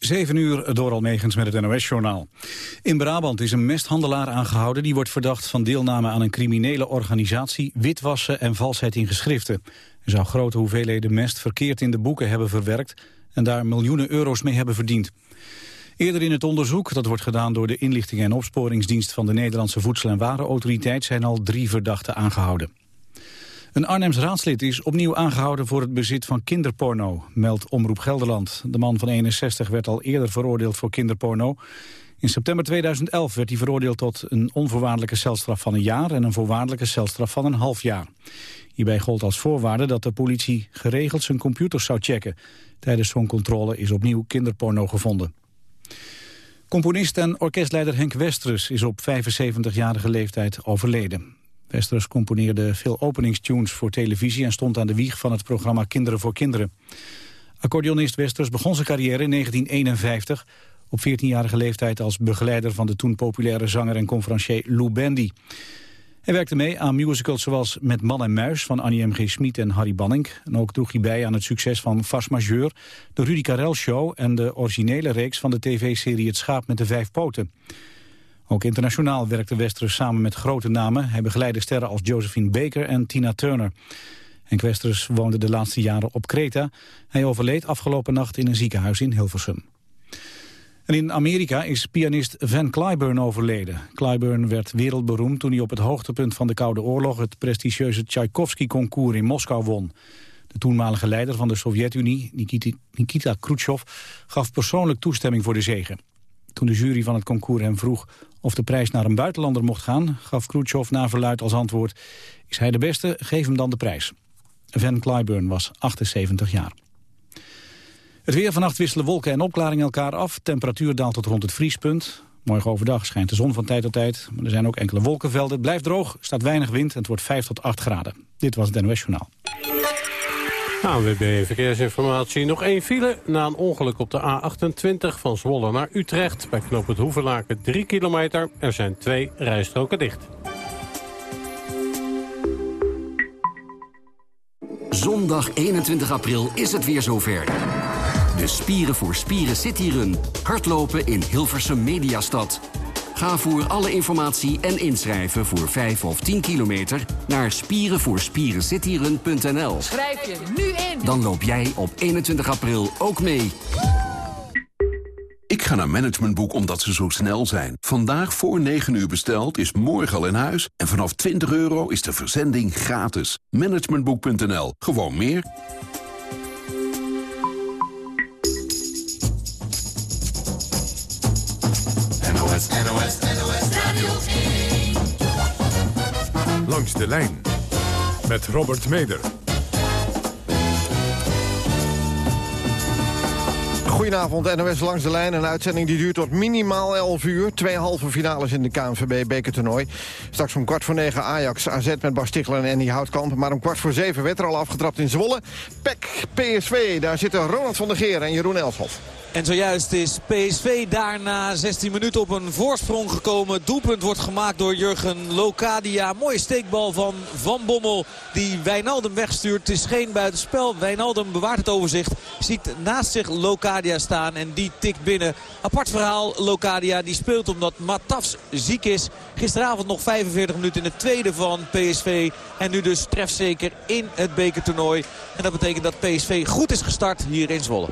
7 uur door Almegens met het NOS-journaal. In Brabant is een mesthandelaar aangehouden... die wordt verdacht van deelname aan een criminele organisatie... witwassen en valsheid in geschriften. Hij zou grote hoeveelheden mest verkeerd in de boeken hebben verwerkt... en daar miljoenen euro's mee hebben verdiend. Eerder in het onderzoek, dat wordt gedaan door de inlichting en opsporingsdienst... van de Nederlandse Voedsel- en Warenautoriteit... zijn al drie verdachten aangehouden. Een Arnhems raadslid is opnieuw aangehouden voor het bezit van kinderporno, meldt Omroep Gelderland. De man van 61 werd al eerder veroordeeld voor kinderporno. In september 2011 werd hij veroordeeld tot een onvoorwaardelijke celstraf van een jaar en een voorwaardelijke celstraf van een half jaar. Hierbij gold als voorwaarde dat de politie geregeld zijn computers zou checken. Tijdens zo'n controle is opnieuw kinderporno gevonden. Componist en orkestleider Henk Westrus is op 75-jarige leeftijd overleden. Westerus componeerde veel openingstunes voor televisie... en stond aan de wieg van het programma Kinderen voor Kinderen. Accordeonist Westers begon zijn carrière in 1951... op 14-jarige leeftijd als begeleider van de toen populaire zanger en conferencier Lou Bandy. Hij werkte mee aan musicals zoals Met Man en Muis van Annie M. G. Smit en Harry Banning. En ook droeg hij bij aan het succes van Fas Majeur, de Rudy Karel Show... en de originele reeks van de tv-serie Het Schaap met de Vijf Poten. Ook internationaal werkte Westerus samen met grote namen. Hij begeleidde sterren als Josephine Baker en Tina Turner. En Westerus woonde de laatste jaren op Kreta. Hij overleed afgelopen nacht in een ziekenhuis in Hilversum. En in Amerika is pianist Van Cliburn overleden. Cliburn werd wereldberoemd toen hij op het hoogtepunt van de Koude Oorlog... het prestigieuze Tchaikovsky-concours in Moskou won. De toenmalige leider van de Sovjet-Unie, Nikita Khrushchev... gaf persoonlijk toestemming voor de zegen. Toen de jury van het concours hem vroeg of de prijs naar een buitenlander mocht gaan... gaf Khrushchev na verluid als antwoord... is hij de beste, geef hem dan de prijs. Van Cliburn was 78 jaar. Het weer vannacht wisselen wolken en opklaringen elkaar af. Temperatuur daalt tot rond het vriespunt. Morgen overdag schijnt de zon van tijd tot tijd. Maar er zijn ook enkele wolkenvelden. Het blijft droog, staat weinig wind en het wordt 5 tot 8 graden. Dit was het NOS Journaal. ANWB Verkeersinformatie. Nog één file na een ongeluk op de A28 van Zwolle naar Utrecht. Bij knop het Hoevelaken 3 kilometer. Er zijn twee rijstroken dicht. Zondag 21 april is het weer zover. De Spieren voor Spieren Cityrun. Hardlopen in Hilversum Mediastad. Ga voor alle informatie en inschrijven voor 5 of 10 kilometer naar spierenvoorspierencityrun.nl. Schrijf je nu in. Dan loop jij op 21 april ook mee. Ik ga naar Managementboek omdat ze zo snel zijn. Vandaag voor 9 uur besteld is morgen al in huis. En vanaf 20 euro is de verzending gratis. Managementboek.nl. Gewoon meer. Langs de lijn met Robert Meder. Goedenavond, NOS langs de lijn. Een uitzending die duurt tot minimaal 11 uur. Twee halve finales in de KNVB bekertoernooi. Straks om kwart voor negen Ajax, AZ met Bas Stichler en Andy Houtkamp. Maar om kwart voor zeven werd er al afgetrapt in Zwolle. PEC, PSV, daar zitten Ronald van der Geer en Jeroen Elshoff. En zojuist is PSV daarna 16 minuten op een voorsprong gekomen. Doelpunt wordt gemaakt door Jurgen Locadia. Mooie steekbal van Van Bommel die Wijnaldum wegstuurt. Het is geen buitenspel. Wijnaldum bewaart het overzicht. Ziet naast zich Locadia staan en die tikt binnen. Apart verhaal Locadia die speelt omdat Matafs ziek is. Gisteravond nog 45 minuten in het tweede van PSV. En nu dus trefzeker in het bekertoernooi. En dat betekent dat PSV goed is gestart hier in Zwolle.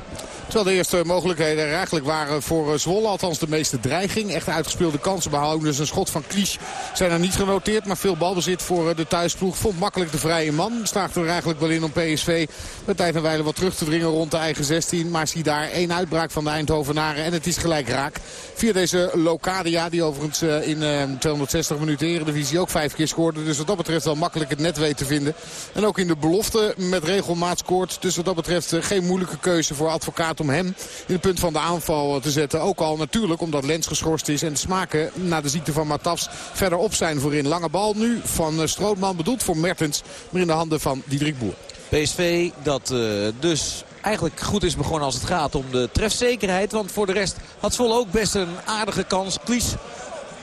Terwijl de eerste mogelijkheden eigenlijk waren voor eh, Zwolle. Althans de meeste dreiging. Echt uitgespeelde kansen behouden. Dus een schot van Klies zijn er niet genoteerd. Maar veel balbezit voor eh, de thuisploeg. Vond makkelijk de vrije man. Slaagde er eigenlijk wel in om PSV met tijd en wijle wat terug te dringen rond de eigen 16. Maar zie daar één uitbraak van de Eindhovenaren. En het is gelijk raak. Via deze Locadia die overigens eh, in 260 minuten Eredivisie ook vijf keer scoorde. Dus wat dat betreft wel makkelijk het net weet te vinden. En ook in de belofte met regelmaat scoort. Dus wat dat betreft geen moeilijke keuze voor advocaat om hem punt van de aanval te zetten. Ook al natuurlijk omdat Lens geschorst is en smaken na de ziekte van Matafs verder op zijn voorin. Lange bal nu van Strootman bedoeld voor Mertens. Maar in de handen van Diederik Boer. PSV dat uh, dus eigenlijk goed is begonnen als het gaat om de trefzekerheid. Want voor de rest had Zwolle ook best een aardige kans. Klies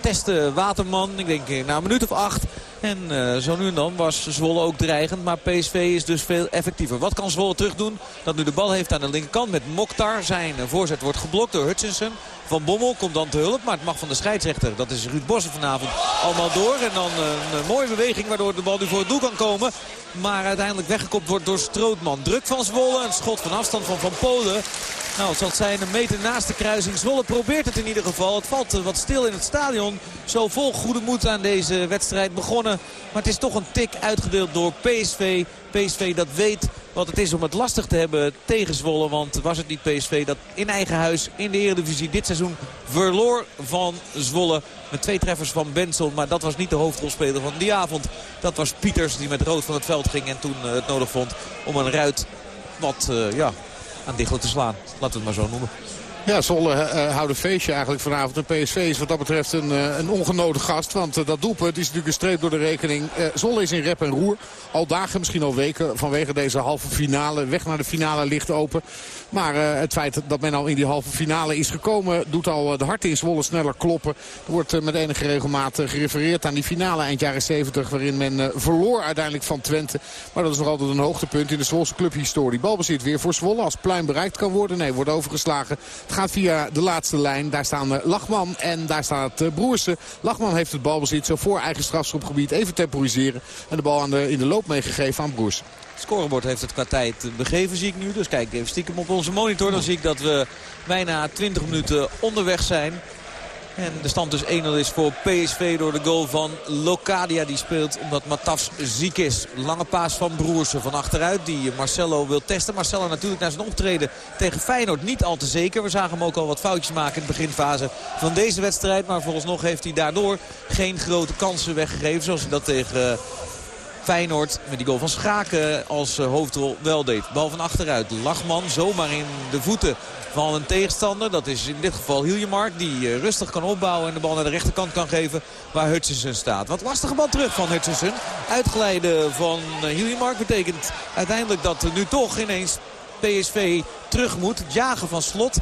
testte Waterman, ik denk na een minuut of acht. En uh, zo nu en dan was Zwolle ook dreigend. Maar PSV is dus veel effectiever. Wat kan Zwolle terug doen? Dat nu de bal heeft aan de linkerkant met Mokhtar. Zijn voorzet wordt geblokt door Hutchinson. Van Bommel komt dan te hulp. Maar het mag van de scheidsrechter. Dat is Ruud Bossen vanavond allemaal door. En dan een, een mooie beweging waardoor de bal nu voor het doel kan komen. Maar uiteindelijk weggekopt wordt door Strootman. Druk van Zwolle. Een schot van afstand van Van Polen. Nou, het zal zijn een meter naast de kruising. Zwolle probeert het in ieder geval. Het valt wat stil in het stadion. Zo vol goede moed aan deze wedstrijd begonnen. Maar het is toch een tik uitgedeeld door PSV. PSV dat weet wat het is om het lastig te hebben tegen Zwolle. Want was het niet PSV dat in eigen huis in de Eredivisie dit seizoen verloor van Zwolle. Met twee treffers van Benson. Maar dat was niet de hoofdrolspeler van die avond. Dat was Pieters die met rood van het veld ging en toen eh, het nodig vond om een ruit wat uh, ja, aan dichtelen te slaan. Laten we het maar zo noemen. Ja, Zwolle uh, houdt een feestje eigenlijk vanavond. En PSV is wat dat betreft een, uh, een gast. Want dat doelpunt is natuurlijk een streep door de rekening. Zwolle is in rep en roer. Al dagen, misschien al weken vanwege deze halve finale. Weg naar de finale ligt open. Maar het feit dat men al in die halve finale is gekomen... doet al de harten in Zwolle sneller kloppen. Er wordt met enige regelmaat gerefereerd aan die finale eind jaren 70... waarin men verloor uiteindelijk van Twente. Maar dat is nog altijd een hoogtepunt in de Zwolse clubhistorie. Balbezit weer voor Zwolle als Pluim bereikt kan worden. Nee, wordt overgeslagen gaat via de laatste lijn. Daar staan eh, Lachman en daar staat eh, Broersen. Lachman heeft het balbezit zo voor eigen strafschopgebied even temporiseren. En de bal aan de, in de loop meegegeven aan Broersen. Het scorebord heeft het qua tijd begeven, zie ik nu. Dus kijk even stiekem op onze monitor. Dan zie ik dat we bijna 20 minuten onderweg zijn. En de stand dus 1-0 is voor PSV door de goal van Locadia. Die speelt omdat Matafs ziek is. Lange paas van Broersen van achteruit die Marcelo wil testen. Marcelo natuurlijk naar zijn optreden tegen Feyenoord niet al te zeker. We zagen hem ook al wat foutjes maken in de beginfase van deze wedstrijd. Maar nog heeft hij daardoor geen grote kansen weggegeven. Zoals hij dat tegen Feyenoord met die goal van Schaken als eh, hoofdrol wel deed. Bal van achteruit. Lachman zomaar in de voeten van een tegenstander. Dat is in dit geval Hiljemark die eh, rustig kan opbouwen en de bal naar de rechterkant kan geven waar Hutchinson staat. Wat lastige bal terug van Hutchinson. Uitglijden van eh, Hiljemark betekent uiteindelijk dat nu toch ineens PSV terug moet. Het jagen van slot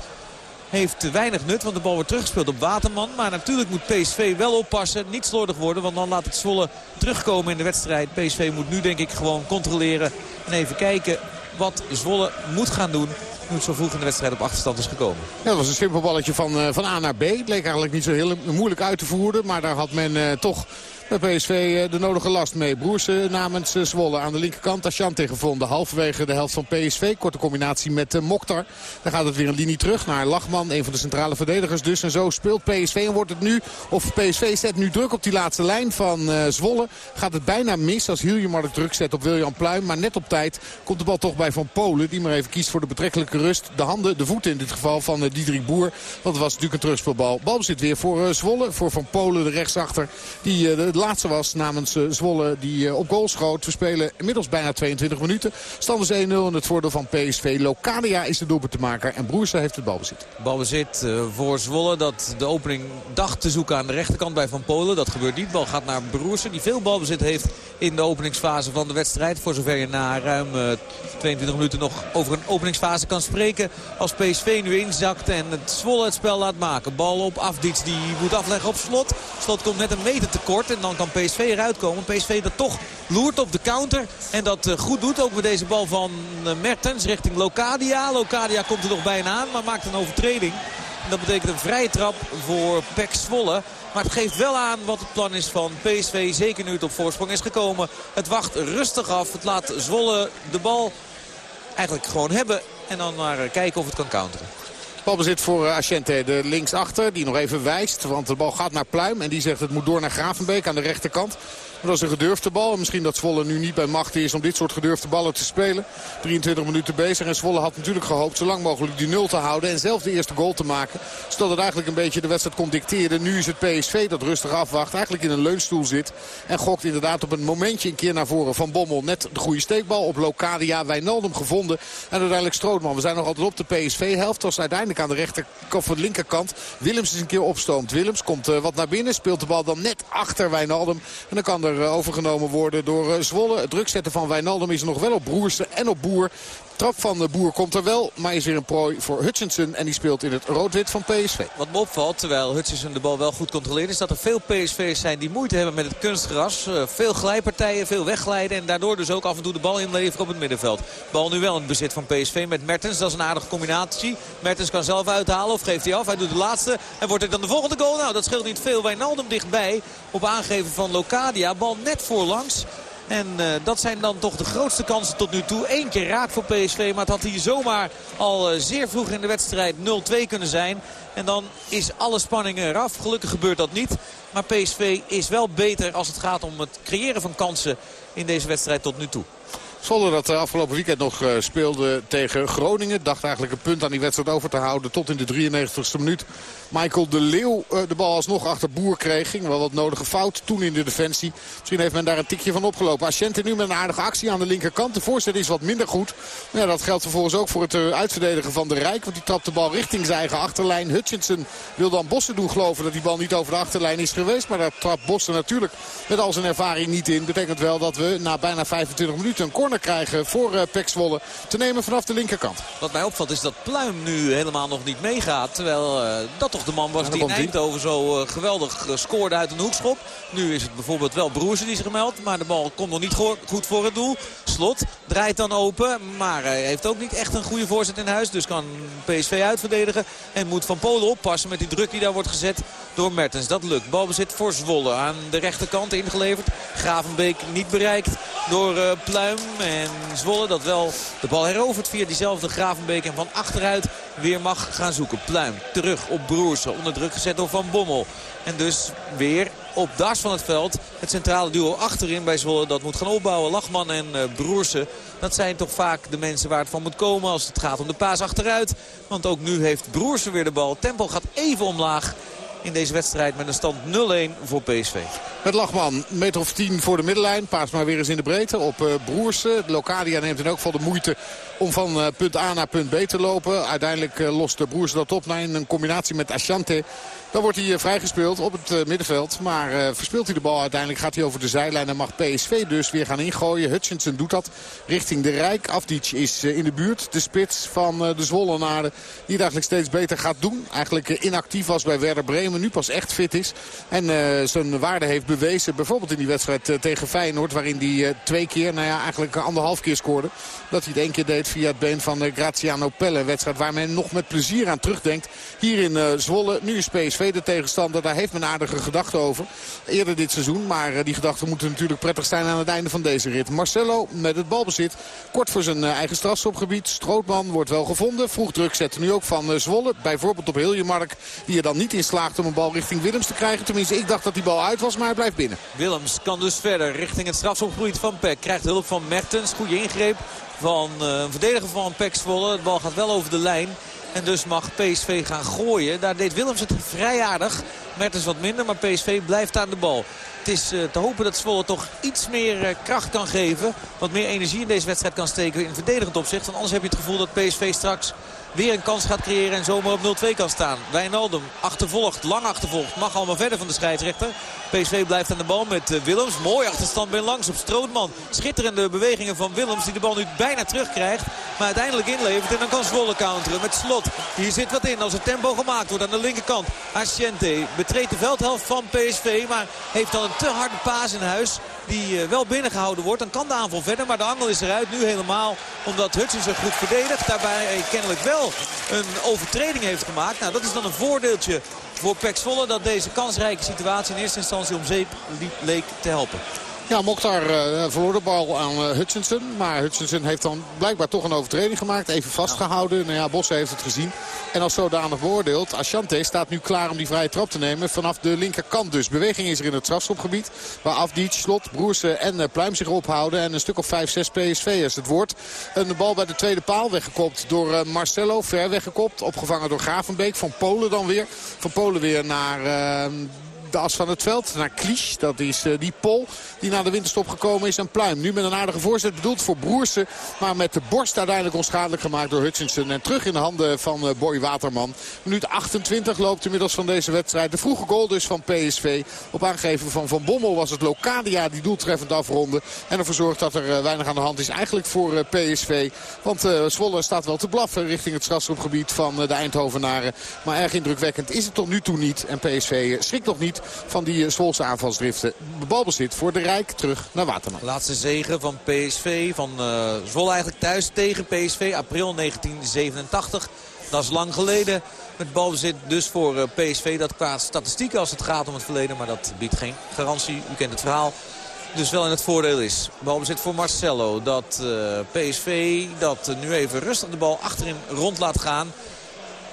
heeft weinig nut. Want de bal wordt teruggespeeld op Waterman. Maar natuurlijk moet PSV wel oppassen. Niet slordig worden. Want dan laat het Zwolle terugkomen in de wedstrijd. PSV moet nu denk ik gewoon controleren. En even kijken wat Zwolle moet gaan doen nu het zo vroeg in de wedstrijd op achterstand is gekomen. Ja, dat was een simpel balletje van, uh, van A naar B. Het leek eigenlijk niet zo heel moeilijk uit te voeren. Maar daar had men uh, toch bij PSV eh, de nodige last mee. Broersen namens eh, Zwolle aan de linkerkant. Asante gevonden halverwege de helft van PSV. Korte combinatie met Mokhtar. Dan gaat het weer een linie terug naar Lachman. Een van de centrale verdedigers dus. En zo speelt PSV en wordt het nu... Of PSV zet nu druk op die laatste lijn van Zwolle. Gaat het bijna mis als Hiljemark druk zet op William Pluim. Maar net op tijd komt de bal toch bij Van Polen. Die maar even kiest voor de betrekkelijke rust. De handen, de voeten in dit geval van Diederik Boer. Want het was natuurlijk een terugspeelbal. Bal zit weer voor Zwolle. Voor Van Polen de rechtsachter. Die de laatste was namens uh, Zwolle die uh, op goal schoot. We spelen inmiddels bijna 22 minuten. Stand is 1-0 en het voordeel van PSV. Locadia is de doelpunt te maken en Broersen heeft het balbezit. Balbezit uh, voor Zwolle dat de opening dacht te zoeken aan de rechterkant bij Van Polen. Dat gebeurt niet. Bal gaat naar Broersen die veel balbezit heeft in de openingsfase van de wedstrijd. Voor zover je na ruim 22 minuten nog over een openingsfase kan spreken. Als PSV nu inzakt en het Zwolle het spel laat maken. Bal op Afdiets die moet afleggen op Slot. Slot komt net een meter tekort dan kan PSV eruit komen. PSV dat toch loert op de counter. En dat uh, goed doet. Ook met deze bal van uh, Mertens richting Locadia. Locadia komt er nog bijna aan. Maar maakt een overtreding. En dat betekent een vrije trap voor Pek Zwolle. Maar het geeft wel aan wat het plan is van PSV. Zeker nu het op voorsprong is gekomen. Het wacht rustig af. Het laat Zwolle de bal eigenlijk gewoon hebben. En dan maar eh, kijken of het kan counteren. Balbezit voor uh, Asciente, de linksachter, die nog even wijst. Want de bal gaat naar Pluim en die zegt het moet door naar Gravenbeek aan de rechterkant dat is een gedurfde bal. Misschien dat Zwolle nu niet bij macht is om dit soort gedurfde ballen te spelen. 23 minuten bezig. En Zwolle had natuurlijk gehoopt zo lang mogelijk die nul te houden. En zelf de eerste goal te maken. Zodat het eigenlijk een beetje de wedstrijd kon dicteren. Nu is het PSV dat rustig afwacht. Eigenlijk in een leunstoel zit. En gokt inderdaad op een momentje een keer naar voren van Bommel. Net de goede steekbal op Locadia. Wijnaldum gevonden. En uiteindelijk Strootman. We zijn nog altijd op de PSV-helft. Was uiteindelijk aan de rechter of de linkerkant. Willems is een keer opstoomt. Willems komt uh, wat naar binnen. Speelt de bal dan net achter Wijnaldum. En dan kan er overgenomen worden door uh, Zwolle. Het druk zetten van Wijnaldum is nog wel op Broersen en op Boer. Trap van de Boer komt er wel, maar is weer een prooi voor Hutchinson. En die speelt in het rood-wit van PSV. Wat me opvalt, terwijl Hutchinson de bal wel goed controleert... is dat er veel PSV's zijn die moeite hebben met het kunstgras. Uh, veel glijpartijen, veel wegglijden. En daardoor dus ook af en toe de bal inleveren op het middenveld. Bal nu wel in het bezit van PSV met Mertens. Dat is een aardige combinatie. Mertens kan zelf uithalen of geeft hij af. Hij doet de laatste. En wordt het dan de volgende goal? Nou, dat scheelt niet veel. Wijnaldum dichtbij op aangeven van Locadia. Bal net voorlangs. En uh, dat zijn dan toch de grootste kansen tot nu toe. Eén keer raak voor PSV, maar het had hier zomaar al uh, zeer vroeg in de wedstrijd 0-2 kunnen zijn. En dan is alle spanning eraf. Gelukkig gebeurt dat niet. Maar PSV is wel beter als het gaat om het creëren van kansen in deze wedstrijd tot nu toe. Zwolle dat de afgelopen weekend nog uh, speelde tegen Groningen. Dacht eigenlijk een punt aan die wedstrijd over te houden tot in de 93ste minuut. Michael de Leeuw uh, de bal alsnog achter Boer kreeg. Ging wel wat nodige fout toen in de defensie. Misschien heeft men daar een tikje van opgelopen. Asciente nu met een aardige actie aan de linkerkant. De voorzet is wat minder goed. Ja, dat geldt vervolgens ook voor het uitverdedigen van de Rijk. Want die trapt de bal richting zijn eigen achterlijn. Hutchinson wil dan Bossen doen geloven dat die bal niet over de achterlijn is geweest. Maar daar trapt Bossen natuurlijk met al zijn ervaring niet in. Betekent wel dat we na bijna 25 minuten een corner krijgen voor uh, Pek Zwolle. Te nemen vanaf de linkerkant. Wat mij opvalt is dat Pluim nu helemaal nog niet meegaat. Terwijl uh, dat toch de man was die in Eindhoven zo uh, geweldig scoorde uit een hoekschop. Nu is het bijvoorbeeld wel Broersen die zich gemeld. Maar de bal komt nog niet goed voor het doel. Slot draait dan open. Maar hij heeft ook niet echt een goede voorzet in huis. Dus kan PSV uitverdedigen. En moet Van Polen oppassen met die druk die daar wordt gezet door Mertens. Dat lukt. Balbezit voor Zwolle. Aan de rechterkant ingeleverd. Gravenbeek niet bereikt door Pluim. En Zwolle dat wel de bal herovert via diezelfde Gravenbeek. En van achteruit weer mag gaan zoeken. Pluim terug op Broersen. Onder druk gezet door Van Bommel. En dus weer op das van het veld. Het centrale duo achterin bij Zwolle dat moet gaan opbouwen. Lachman en uh, Broersen. Dat zijn toch vaak de mensen waar het van moet komen als het gaat om de paas achteruit. Want ook nu heeft Broersen weer de bal. Tempo gaat even omlaag in deze wedstrijd met een stand 0-1 voor PSV. Het Lachman, meter of 10 voor de middenlijn. Paas maar weer eens in de breedte op uh, Broersen. Locadia neemt in elk geval de moeite om van uh, punt A naar punt B te lopen. Uiteindelijk uh, lost de Broersen dat op naar een combinatie met Asciante. Dan wordt hij vrijgespeeld op het middenveld. Maar verspeelt hij de bal uiteindelijk gaat hij over de zijlijn. En mag PSV dus weer gaan ingooien. Hutchinson doet dat richting de Rijk. Afdic is in de buurt. De spits van de Zwollenaren. Die het eigenlijk steeds beter gaat doen. Eigenlijk inactief was bij Werder Bremen. Nu pas echt fit is. En zijn waarde heeft bewezen. Bijvoorbeeld in die wedstrijd tegen Feyenoord. Waarin hij twee keer, nou ja eigenlijk anderhalf keer scoorde. Dat hij het één keer deed via het been van Graziano Pelle. Wedstrijd waar men nog met plezier aan terugdenkt. Hier in Zwolle. Nu is PSV de tegenstander. Daar heeft men aardige gedachten over. Eerder dit seizoen. Maar die gedachten moeten natuurlijk prettig zijn aan het einde van deze rit. Marcelo met het balbezit. Kort voor zijn eigen strafschopgebied. Strootman wordt wel gevonden. Vroeg druk zetten nu ook van Zwolle. Bijvoorbeeld op Hiljemark. Die er dan niet in slaagt om een bal richting Willems te krijgen. Tenminste, ik dacht dat die bal uit was. Maar hij blijft binnen. Willems kan dus verder richting het strafschopgebied van Peck. Krijgt hulp van Mertens. Goede ingreep van een verdediger van Peck Zwolle. De bal gaat wel over de lijn. En dus mag PSV gaan gooien. Daar deed Willems het vrij aardig. Mertens wat minder, maar PSV blijft aan de bal. Het is uh, te hopen dat Zwolle toch iets meer uh, kracht kan geven. Wat meer energie in deze wedstrijd kan steken in verdedigend opzicht. Want anders heb je het gevoel dat PSV straks weer een kans gaat creëren en zomaar op 0-2 kan staan. Wijnaldum achtervolgt, lang achtervolgt. Mag allemaal verder van de scheidsrechter. PSV blijft aan de bal met uh, Willems. Mooi achterstand ben langs op Strootman. Schitterende bewegingen van Willems die de bal nu bijna terugkrijgt. Maar uiteindelijk inlevert en dan kan Zwolle counteren met slot. Hier zit wat in als het tempo gemaakt wordt aan de linkerkant. Asciente betreedt de veldhelft van PSV. Maar heeft dan een te harde paas in huis. Die uh, wel binnengehouden wordt. Dan kan de aanval verder. Maar de angel is eruit nu helemaal. Omdat Hutchinson goed verdedigt. Daarbij kennelijk wel een overtreding heeft gemaakt. Nou, dat is dan een voordeeltje voor Pek Zwolle. Dat deze kansrijke situatie in eerste instantie om zeep leek te helpen. Ja, Mokhtar uh, verloor de bal aan uh, Hutchinson. Maar Hutchinson heeft dan blijkbaar toch een overtreding gemaakt. Even vastgehouden. Nou ja, Bosse heeft het gezien. En als zodanig beoordeeld. Asciante staat nu klaar om die vrije trap te nemen. Vanaf de linkerkant dus. Beweging is er in het strafschopgebied. Waar Afdic, Slot, Broersen en uh, Pluim zich ophouden. En een stuk of 5-6 PSV'ers. Het wordt een bal bij de tweede paal weggekopt door Marcelo. Ver weggekopt. Opgevangen door Gravenbeek. Van Polen dan weer. Van Polen weer naar de as van het veld. Naar Klisch, dat is die Pol die na de winterstop gekomen is. En Pluim nu met een aardige voorzet bedoeld voor Broersen. Maar met de borst uiteindelijk onschadelijk gemaakt door Hutchinson. En terug in de handen van Boy Waterman. Minuut 28 loopt inmiddels van deze wedstrijd. De vroege goal dus van PSV. Op aangeven van Van Bommel was het Locadia die doeltreffend afronde. En ervoor zorgt dat er weinig aan de hand is eigenlijk voor PSV. Want Zwolle staat wel te blaffen richting het strafschopgebied van de Eindhovenaren. Maar erg indrukwekkend is het tot nu toe niet. En PSV schrikt nog niet van die Zwolse aanvalsdriften. Balbezit voor de Rijk terug naar Waterman. Laatste zegen van PSV, van uh, Zwolle eigenlijk thuis tegen PSV. April 1987. Dat is lang geleden. Met balbezit dus voor PSV. Dat qua statistieken als het gaat om het verleden. Maar dat biedt geen garantie. U kent het verhaal dus wel in het voordeel is. Balbezit voor Marcelo. Dat PSV dat nu even rustig de bal achterin rond laat gaan.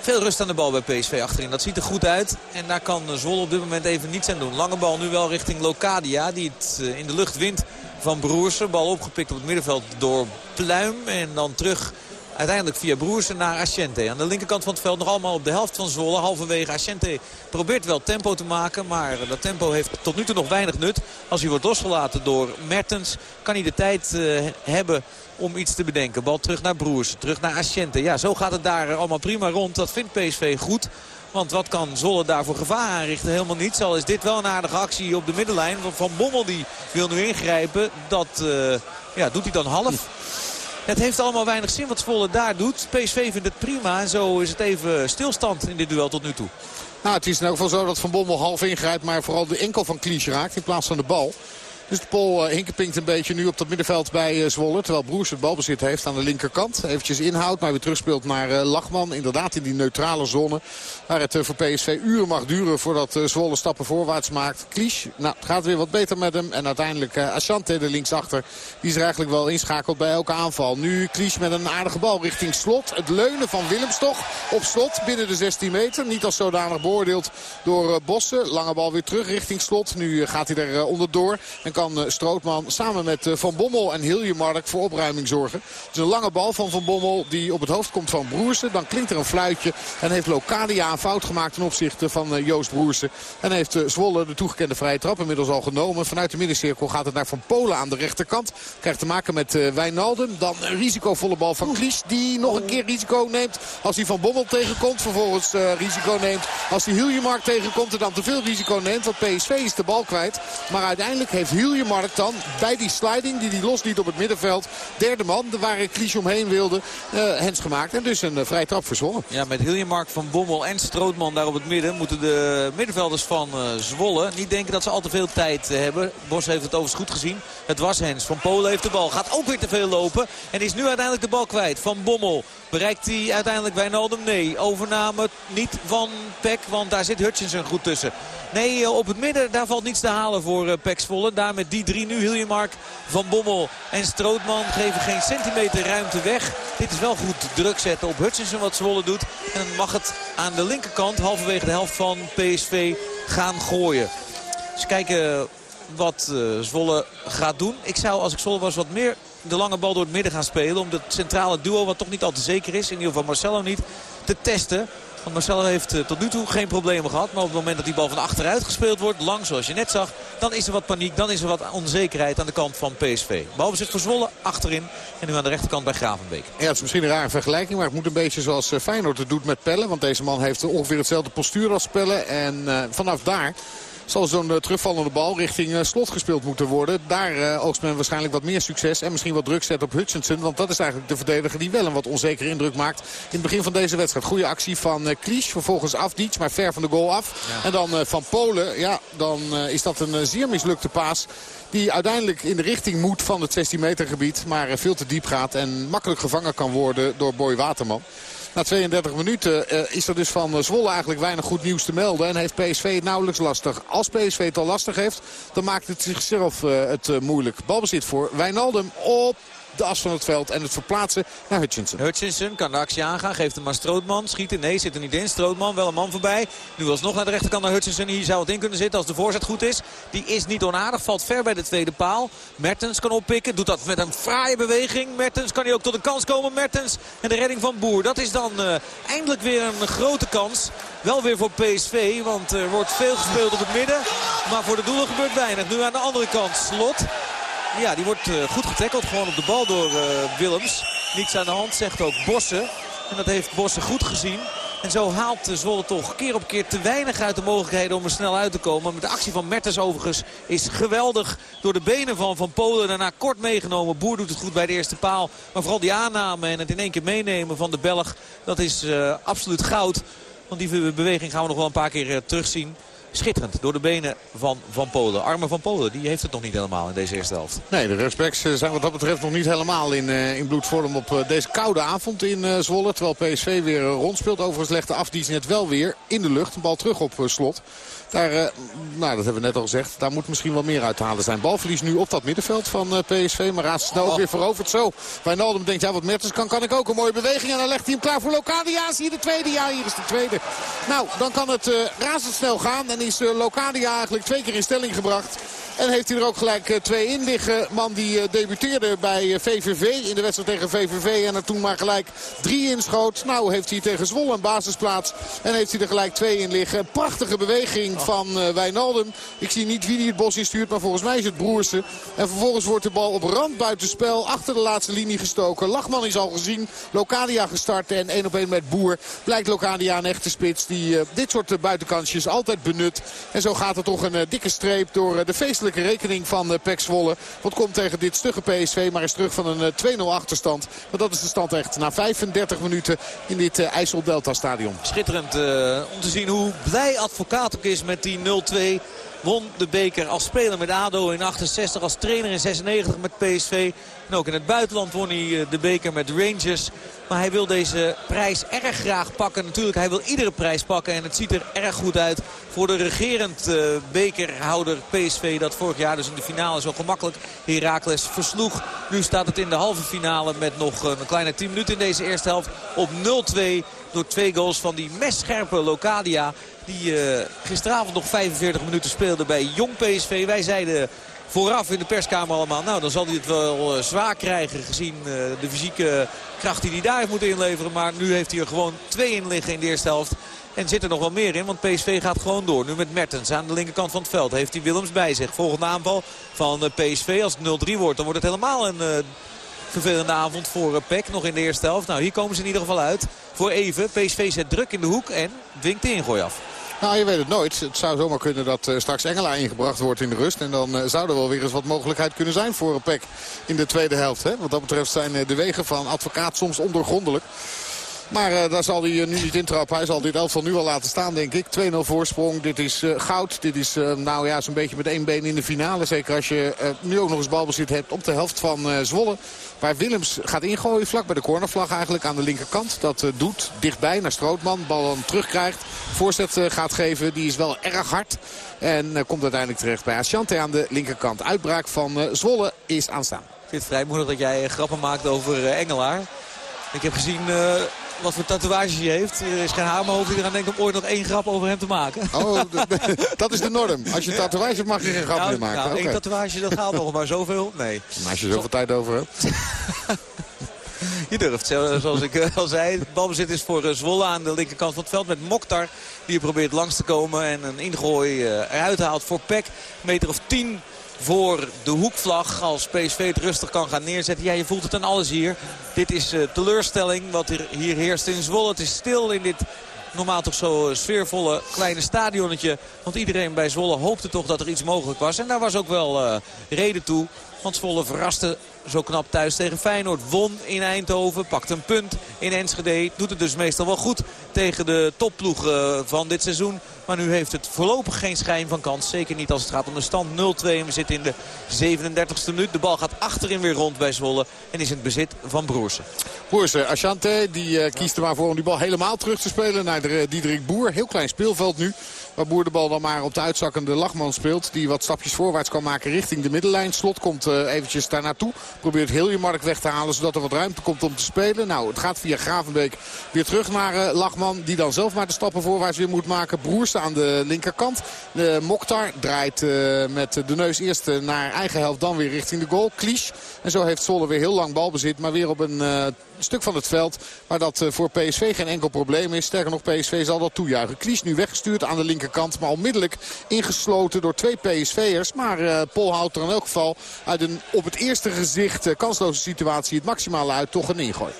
Veel rust aan de bal bij PSV achterin. Dat ziet er goed uit. En daar kan Zwolle op dit moment even niets aan doen. Lange bal nu wel richting Locadia. Die het uh, in de lucht wint van Broersen. Bal opgepikt op het middenveld door Pluim. En dan terug Uiteindelijk via Broersen naar Asciente. Aan de linkerkant van het veld nog allemaal op de helft van Zwolle. Halverwege Asciente probeert wel tempo te maken. Maar dat tempo heeft tot nu toe nog weinig nut. Als hij wordt losgelaten door Mertens kan hij de tijd uh, hebben om iets te bedenken. Bal terug naar Broers, terug naar Asciente. Ja, zo gaat het daar allemaal prima rond. Dat vindt PSV goed. Want wat kan Zolle daarvoor gevaar aanrichten? Helemaal niets. Al is dit wel een aardige actie op de middenlijn. Van Bommel die wil nu ingrijpen. Dat uh, ja, doet hij dan half. Het heeft allemaal weinig zin wat Zwolle daar doet. PSV vindt het prima en zo is het even stilstand in dit duel tot nu toe. Nou, het is in elk geval zo dat Van Bommel half ingrijpt, maar vooral de enkel van Klies raakt in plaats van de bal. Dus de Pol uh, hinkepinkt een beetje nu op dat middenveld bij uh, Zwolle. Terwijl Broers het balbezit heeft aan de linkerkant. Eventjes inhoudt, maar weer terugspeelt naar uh, Lachman. Inderdaad in die neutrale zone. Waar het voor PSV uren mag duren voordat Zwolle stappen voorwaarts maakt. Klisch, nou, het gaat weer wat beter met hem. En uiteindelijk Asante, de linksachter. Die is er eigenlijk wel inschakeld bij elke aanval. Nu Klisch met een aardige bal richting slot. Het leunen van Willems toch op slot binnen de 16 meter. Niet als zodanig beoordeeld door Bossen. Lange bal weer terug richting slot. Nu gaat hij er onderdoor. En kan kan eh, Strootman samen met eh, Van Bommel en Hiljemark voor opruiming zorgen. Het is een lange bal van Van Bommel die op het hoofd komt van Broersen. Dan klinkt er een fluitje en heeft Locadia een fout gemaakt ten opzichte van eh, Joost Broersen. En heeft Zwolle de toegekende vrije trap inmiddels al genomen. Vanuit de middencirkel gaat het naar Van Polen aan de rechterkant. Krijgt te maken met Wijnaldum. Dan een risicovolle bal van Klies die nog een keer risico neemt als hij Van Bommel tegenkomt. Vervolgens risico neemt als hij Hiljemark tegenkomt en dan te veel risico neemt. Want PSV is de bal kwijt. Maar uiteindelijk heeft Hiljemark Hiljemark dan bij die sliding die hij losliet op het middenveld. Derde man, waar Klies omheen wilde, uh, hens gemaakt. En dus een uh, vrij trap verzwollen. Ja, met Hiljemark van Bommel en Strootman daar op het midden... moeten de middenvelders van uh, Zwolle niet denken dat ze al te veel tijd hebben. Bos heeft het overigens goed gezien. Het was Hens. Van Polen heeft de bal. Gaat ook weer te veel lopen. En is nu uiteindelijk de bal kwijt. Van Bommel. Bereikt hij uiteindelijk Wijnaldum? Nee. Overname niet van Peck, want daar zit Hutchinson goed tussen. Nee, op het midden, daar valt niets te halen voor Pek Zwolle. Daar met die drie nu, Hiljemark, Van Bommel en Strootman geven geen centimeter ruimte weg. Dit is wel goed druk zetten op Hutchinson wat Zwolle doet. En dan mag het aan de linkerkant, halverwege de helft van PSV, gaan gooien. Dus kijken wat uh, Zwolle gaat doen. Ik zou, als ik Zwolle was, wat meer de lange bal door het midden gaan spelen. Om het centrale duo, wat toch niet al te zeker is, in ieder geval Marcelo niet, te testen. Want Marcelo heeft uh, tot nu toe geen problemen gehad. Maar op het moment dat die bal van achteruit gespeeld wordt, lang zoals je net zag... dan is er wat paniek, dan is er wat onzekerheid aan de kant van PSV. Balbezit voor Zwolle achterin en nu aan de rechterkant bij Gravenbeek. Ja, het is misschien een rare vergelijking, maar het moet een beetje zoals uh, Feyenoord het doet met Pelle. Want deze man heeft ongeveer hetzelfde postuur als Pelle. En uh, vanaf daar zal zo'n terugvallende bal richting slot gespeeld moeten worden. Daar uh, oogst men waarschijnlijk wat meer succes. En misschien wat druk zet op Hutchinson. Want dat is eigenlijk de verdediger die wel een wat onzekere indruk maakt. In het begin van deze wedstrijd. Goede actie van uh, Klies. Vervolgens Afdic, maar ver van de goal af. En dan van Polen. Ja, dan is dat een zeer mislukte paas. Die uiteindelijk in de richting moet van het 16 meter gebied. Maar veel te diep gaat en makkelijk gevangen kan worden door Boy Waterman. Na 32 minuten uh, is er dus van Zwolle eigenlijk weinig goed nieuws te melden. En heeft PSV het nauwelijks lastig. Als PSV het al lastig heeft, dan maakt het zichzelf uh, het moeilijk. Balbezit voor Wijnaldum op de as van het veld en het verplaatsen naar Hutchinson. Hutchinson kan de actie aangaan, geeft hem maar Strootman. Schieten, nee, zit er niet in. Strootman, wel een man voorbij. Nu alsnog naar de rechterkant naar Hutchinson. Hier zou het in kunnen zitten als de voorzet goed is. Die is niet onaardig, valt ver bij de tweede paal. Mertens kan oppikken, doet dat met een fraaie beweging. Mertens kan hij ook tot een kans komen. Mertens en de redding van Boer. Dat is dan uh, eindelijk weer een grote kans Wel weer voor PSV, want er wordt veel gespeeld op het midden. Maar voor de doelen gebeurt weinig. Nu aan de andere kant Slot. Ja, die wordt goed getackeld. Gewoon op de bal door Willems. Niets aan de hand, zegt ook Bossen. En dat heeft Bossen goed gezien. En zo haalt Zwolle toch keer op keer te weinig uit de mogelijkheden om er snel uit te komen. Maar de actie van Mertens overigens is geweldig door de benen van Van Polen. Daarna kort meegenomen. Boer doet het goed bij de eerste paal. Maar vooral die aanname en het in één keer meenemen van de Belg. Dat is absoluut goud. Want die beweging gaan we nog wel een paar keer terugzien. Schitterend door de benen van Van Polen. Arme Van Polen, die heeft het nog niet helemaal in deze eerste helft. Nee, de respects eh, zijn wat dat betreft nog niet helemaal in, uh, in bloedvorm op uh, deze koude avond in Zwolle. Terwijl PSV weer rondspeelt. Overigens legt de afdienst net wel weer in de lucht. Een bal terug op slot. Daar, uh, nou, dat hebben we net al gezegd. Daar moet misschien wel meer uit te halen zijn. Balverlies nu op dat middenveld van uh, PSV. Maar raast snel ook weer veroverd. Zo. Wijnaldum denkt, ja wat Mertens kan, kan ik ook. Een mooie beweging. En dan legt hij hem klaar voor Locadia. Zie je de tweede? Ja, hier is de tweede. Nou, dan kan het uh, razendsnel gaan. En is Locadia eigenlijk twee keer in stelling gebracht. En heeft hij er ook gelijk eh, twee in liggen. Man die eh, debuteerde bij VVV eh, in de wedstrijd tegen VVV. En er toen maar gelijk drie inschoot. Nou heeft hij tegen Zwolle een basisplaats. En heeft hij er gelijk twee in liggen. Prachtige beweging van Wijnaldum. Ik zie niet wie die het bos instuurt. Maar volgens mij is het Broersen. En vervolgens wordt de bal op rand buitenspel. Achter de laatste linie gestoken. Lachman is al gezien. Locadia gestart. En één op één met Boer. Blijkt Locadia een echte spits. Die dit soort buitenkansjes altijd benut. En zo gaat er toch een dikke streep door de feestelijke rekening van uh, Pek Zwolle. Want komt tegen dit stugge PSV maar is terug van een 2-0 eh, achterstand. Want dat is de stand echt na 35 minuten in dit uh, IJssel Delta stadion. Schitterend om te zien hoe blij Advocaat ook is met die 0-2 won de beker als speler met ADO in 68, als trainer in 96 met PSV. En ook in het buitenland won hij de beker met Rangers. Maar hij wil deze prijs erg graag pakken. Natuurlijk, hij wil iedere prijs pakken. En het ziet er erg goed uit voor de regerend uh, bekerhouder PSV. Dat vorig jaar dus in de finale zo gemakkelijk Heracles versloeg. Nu staat het in de halve finale met nog een kleine 10 minuten in deze eerste helft op 0-2. Door twee goals van die messcherpe Locadia. Die uh, gisteravond nog 45 minuten speelde bij Jong PSV. Wij zeiden vooraf in de perskamer allemaal. Nou, dan zal hij het wel uh, zwaar krijgen gezien uh, de fysieke kracht die hij daar heeft moeten inleveren. Maar nu heeft hij er gewoon twee in liggen in de eerste helft. En zit er nog wel meer in, want PSV gaat gewoon door. Nu met Mertens aan de linkerkant van het veld. Heeft hij Willems bij zich. Volgende aanval van PSV. Als het 0-3 wordt, dan wordt het helemaal een vervelende avond voor Peck. Nog in de eerste helft. Nou, hier komen ze in ieder geval uit. Voor even. PSV zet druk in de hoek en dwingt de ingooi af. Nou, je weet het nooit. Het zou zomaar kunnen dat uh, straks Engela ingebracht wordt in de rust. En dan uh, zou er wel weer eens wat mogelijkheid kunnen zijn voor Peck in de tweede helft. Hè? Wat dat betreft zijn de wegen van advocaat soms ondoorgrondelijk. Maar uh, daar zal hij nu niet intrappen. Hij zal dit elftal nu al laten staan, denk ik. 2-0 voorsprong. Dit is uh, goud. Dit is nou ja, zo'n beetje met één been in de finale. Zeker als je nu ook nog eens balbezit hebt op de helft van Zwolle. Waar Willems gaat ingooien, vlak bij de cornervlag eigenlijk aan de linkerkant. Dat doet dichtbij naar Strootman. Bal dan terugkrijgt. Voorzet gaat geven. Die is wel erg hard. En komt uiteindelijk terecht bij Asante aan de linkerkant. Uitbraak van Zwolle is aanstaan. Ik vind het vrij moeilijk dat jij grappen maakt over Engelaar. Ik heb gezien wat voor tatoeages hij heeft. Er is geen hamerhoofd die eraan denkt om ooit nog één grap over hem te maken. Oh, dat is de norm. Als je tatoeage hebt mag je geen grap nou, meer maken. Nou, één tatoeage dat gaat nog maar zoveel. Nee. Maar als je zoveel tijd over hebt. Je durft, zoals ik eh, al zei. Het balbezit is voor eh, Zwolle aan de linkerkant van het veld. Met Mokhtar die probeert langs te komen. En een ingooi eh, eruit haalt voor Peck. Meter of 10 voor de hoekvlag. Als PSV het rustig kan gaan neerzetten. Ja, je voelt het aan alles hier. Dit is uh, teleurstelling wat er hier heerst in Zwolle. Het is stil in dit normaal toch zo sfeervolle kleine stadionnetje. Want iedereen bij Zwolle hoopte toch dat er iets mogelijk was. En daar was ook wel uh, reden toe. Want Zwolle verraste zo knap thuis tegen Feyenoord. Won in Eindhoven, pakt een punt in Enschede. Doet het dus meestal wel goed tegen de topploeg van dit seizoen. Maar nu heeft het voorlopig geen schijn van kans. Zeker niet als het gaat om de stand 0-2. En we zitten in de 37e minuut. De bal gaat achterin weer rond bij Zwolle. En is in het bezit van Broersen. Broersen, Ashante, die uh, kiest er maar voor om die bal helemaal terug te spelen naar de, Diederik Boer. Heel klein speelveld nu. Waar Boer de bal dan maar op de uitzakkende Lachman speelt. Die wat stapjes voorwaarts kan maken richting de middenlijn. Slot komt uh, eventjes daar naartoe. Probeert heel je mark weg te halen zodat er wat ruimte komt om te spelen. Nou, het gaat via Gravenbeek weer terug naar uh, Lachman. Die dan zelf maar de stappen voorwaarts weer moet maken. Broersen aan de linkerkant. De Mokhtar draait met de neus eerst naar eigen helft. Dan weer richting de goal. Klisch. En zo heeft Zwolle weer heel lang balbezit. Maar weer op een stuk van het veld. Maar dat voor PSV geen enkel probleem is. Sterker nog, PSV zal dat toejuichen. Klies nu weggestuurd aan de linkerkant. Maar onmiddellijk ingesloten door twee PSV'ers. Maar Pol houdt er in elk geval uit een op het eerste gezicht kansloze situatie het maximale uit. Toch een ingooi.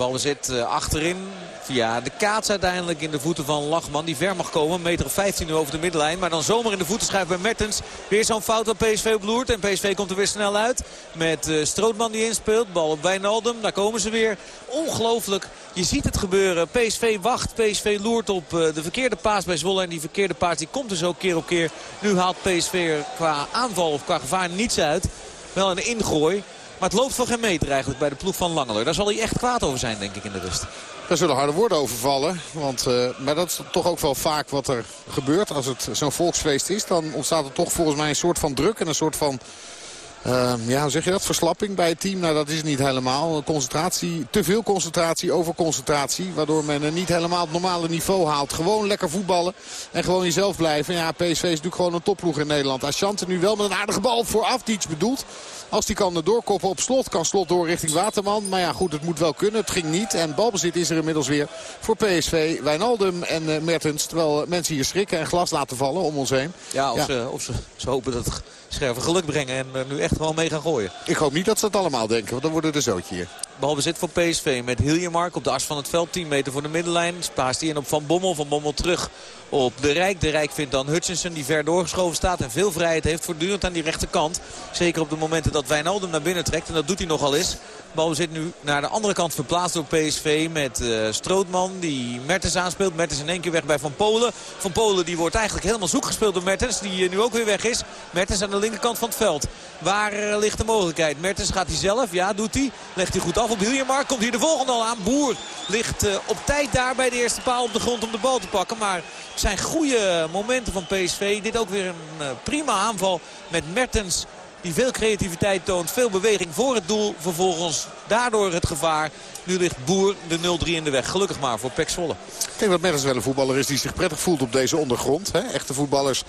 Balbezit uh, achterin. Via de kaats uiteindelijk in de voeten van Lachman. Die ver mag komen. Meter of 15 nu over de middenlijn. Maar dan zomaar in de voeten schuift bij Mertens. Weer zo'n fout op PSV bloert. En PSV komt er weer snel uit. Met uh, Strootman die inspeelt. Bal op Wijnaldum. Daar komen ze weer. Ongelooflijk. Je ziet het gebeuren. PSV wacht. PSV loert op uh, de verkeerde paas bij Zwolle. En die verkeerde paas die komt dus ook keer op keer. Nu haalt PSV er qua aanval of qua gevaar niets uit. Wel een ingooi. Maar het loopt voor geen meter eigenlijk bij de ploeg van Langeler. Daar zal hij echt kwaad over zijn, denk ik, in de rust. Daar zullen harde woorden over vallen. Want, uh, maar dat is toch ook wel vaak wat er gebeurt. Als het zo'n volksfeest is, dan ontstaat er toch volgens mij een soort van druk en een soort van uh, ja, hoe zeg je dat? Verslapping bij het team. Nou, dat is het niet helemaal. Concentratie, te veel concentratie over concentratie. Waardoor men niet helemaal het normale niveau haalt. Gewoon lekker voetballen en gewoon jezelf blijven. Ja, PSV is natuurlijk gewoon een topploeg in Nederland. Asante nu wel met een aardige bal voor Afdic bedoeld. Als die kan doorkoppen op slot, kan slot door richting Waterman. Maar ja, goed, het moet wel kunnen. Het ging niet. En balbezit is er inmiddels weer voor PSV. Wijnaldum en uh, Mertens. Terwijl mensen hier schrikken en glas laten vallen om ons heen. Ja, of, ja. Ze, of ze, ze hopen dat Scherven geluk brengen en uh, nu echt gewoon mee gaan gooien. Ik hoop niet dat ze het allemaal denken, want dan worden de zootje hier. Balbezit voor PSV met Hiljemark op de as van het veld. 10 meter voor de middenlijn. Spaast hij in op Van Bommel. Van Bommel terug op de Rijk. De Rijk vindt dan Hutchinson die ver doorgeschoven staat. En veel vrijheid heeft voortdurend aan die rechterkant. Zeker op de momenten dat Wijnaldum naar binnen trekt. En dat doet hij nogal eens. Bal zit nu naar de andere kant verplaatst door PSV met uh, Strootman die Mertens aanspeelt. Mertens in één keer weg bij Van Polen. Van Polen die wordt eigenlijk helemaal zoek gespeeld door Mertens die uh, nu ook weer weg is. Mertens aan de linkerkant van het veld. Waar uh, ligt de mogelijkheid? Mertens gaat hij zelf? Ja, doet hij. Legt hij goed af op Hiljemark. Komt hier de volgende al aan. Boer ligt op tijd daar bij de eerste paal op de grond om de bal te pakken. Maar het zijn goede momenten van PSV. Dit ook weer een prima aanval met Mertens die veel creativiteit toont. Veel beweging voor het doel. Vervolgens daardoor het gevaar. Nu ligt Boer de 0-3 in de weg. Gelukkig maar voor Pek Zwolle. Ik denk dat Mertens wel een voetballer is die zich prettig voelt op deze ondergrond. Hè? Echte voetballers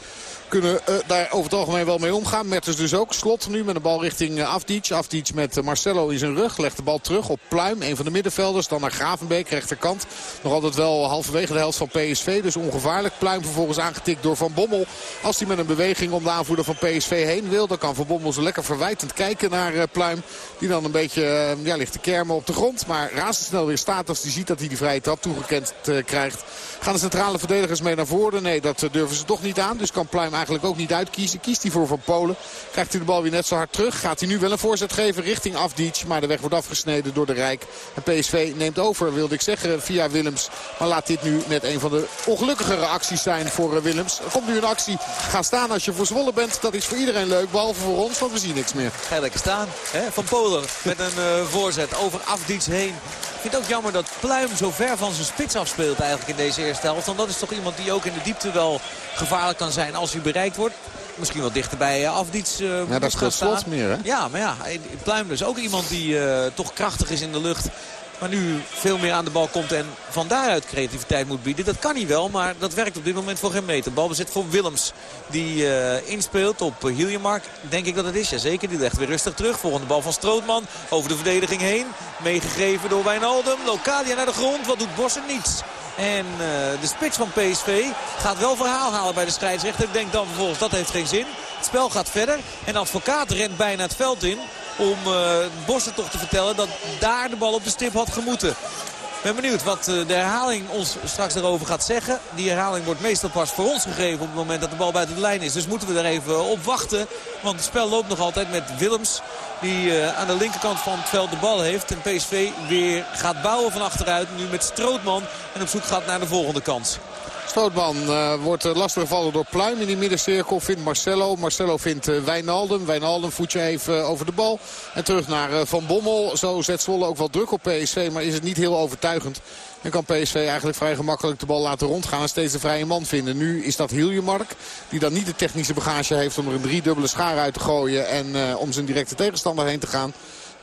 kunnen uh, daar over het algemeen wel mee omgaan. Mertens dus ook. Slot nu met de bal richting uh, Afdic. Met uh, Marcelo in zijn rug. Legt de bal terug op Pluim. Een van de middenvelders. Dan naar Gravenbeek. Rechterkant. Nog altijd wel halverwege de helft van PSV. Dus ongevaarlijk. Pluim vervolgens aangetikt door Van Bommel. Als hij met een beweging om de aanvoerder van PSV heen wil. Dan kan Van Bommel zo lekker verwijtend kijken naar Pluim. Die dan een beetje ja, ligt te kermen op de grond. Maar razendsnel weer staat als hij ziet dat hij die vrije trap toegekend krijgt. Gaan de centrale verdedigers mee naar voren? Nee, dat durven ze toch niet aan. Dus kan Pluim eigenlijk ook niet uitkiezen. Kiest hij voor Van Polen. Krijgt hij de bal weer net zo hard terug. Gaat hij nu wel een voorzet geven richting Afdic. Maar de weg wordt afgesneden door de Rijk. En PSV neemt over, wilde ik zeggen, via Willems. Maar laat dit nu net een van de ongelukkigere acties zijn voor Willems. Er komt nu een actie. Ga staan als je voor bent. Dat is voor iedereen leuk. Behalve voor ons, want we zien niks meer. Ga staan. Hè? Van Polen met een uh, voorzet over Afdic heen. Ik vind het ook jammer dat Pluim zo ver van zijn spits afspeelt eigenlijk in deze eerste helft. Want dat is toch iemand die ook in de diepte wel gevaarlijk kan zijn als hij bereikt wordt. Misschien wel dichter bij uh, Afdiets. Uh, ja, dat speelt slot meer hè? Ja, maar ja, Pluim dus ook iemand die uh, toch krachtig is in de lucht. Maar nu veel meer aan de bal komt en van daaruit creativiteit moet bieden. Dat kan hij wel, maar dat werkt op dit moment voor geen meter. Balbezit voor Willems. Die uh, inspeelt op uh, Hiljemark. Denk ik dat het is. Jazeker, die legt weer rustig terug. Volgende bal van Strootman. Over de verdediging heen. Meegegeven door Wijnaldum. Locadia naar de grond. Wat doet Bossen? Niets. En uh, de spits van PSV gaat wel verhaal halen bij de scheidsrechter. Ik denk dan vervolgens, dat heeft geen zin. Het spel gaat verder. En advocaat rent bijna het veld in om uh, toch te vertellen dat daar de bal op de stip had gemoeten. Ik ben benieuwd wat de herhaling ons straks erover gaat zeggen. Die herhaling wordt meestal pas voor ons gegeven op het moment dat de bal buiten de lijn is. Dus moeten we er even op wachten. Want het spel loopt nog altijd met Willems. Die uh, aan de linkerkant van het veld de bal heeft. En PSV weer gaat bouwen van achteruit. Nu met Strootman. En op zoek gaat naar de volgende kans. Stootman uh, wordt lastig gevallen door Pluim in die middencirkel. Vindt Marcelo. Marcelo vindt uh, Wijnaldum. Wijnaldum voetje even over de bal. En terug naar Van Bommel. Zo zet Zwolle ook wel druk op PSV. Maar is het niet heel overtuigend. En kan PSV eigenlijk vrij gemakkelijk de bal laten rondgaan. En steeds de vrije man vinden. Nu is dat Hiljemark. Die dan niet de technische bagage heeft om er een driedubbele schaar uit te gooien. En om zijn directe tegenstander heen te gaan.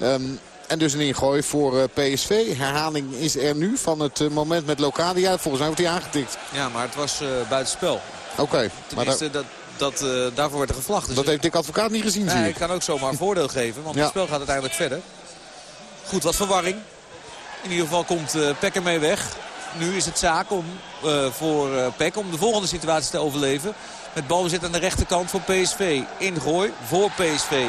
Um, en dus een ingooi voor uh, PSV. Herhaling is er nu van het uh, moment met Locadia. Volgens mij wordt hij aangetikt. Ja, maar het was uh, buitenspel. Oké. Okay, Tenminste, dat, dat, daarvoor werd er gevlacht. Dus dat heeft Dick Advocaat niet gezien, zie ik. Kan ook zomaar voordeel geven, want ja. het spel gaat uiteindelijk verder. Goed, wat verwarring. In ieder geval komt uh, Peck ermee weg. Nu is het zaak om, uh, voor uh, Peck om de volgende situatie te overleven. Met balbezit aan de rechterkant voor PSV. Ingooi voor PSV.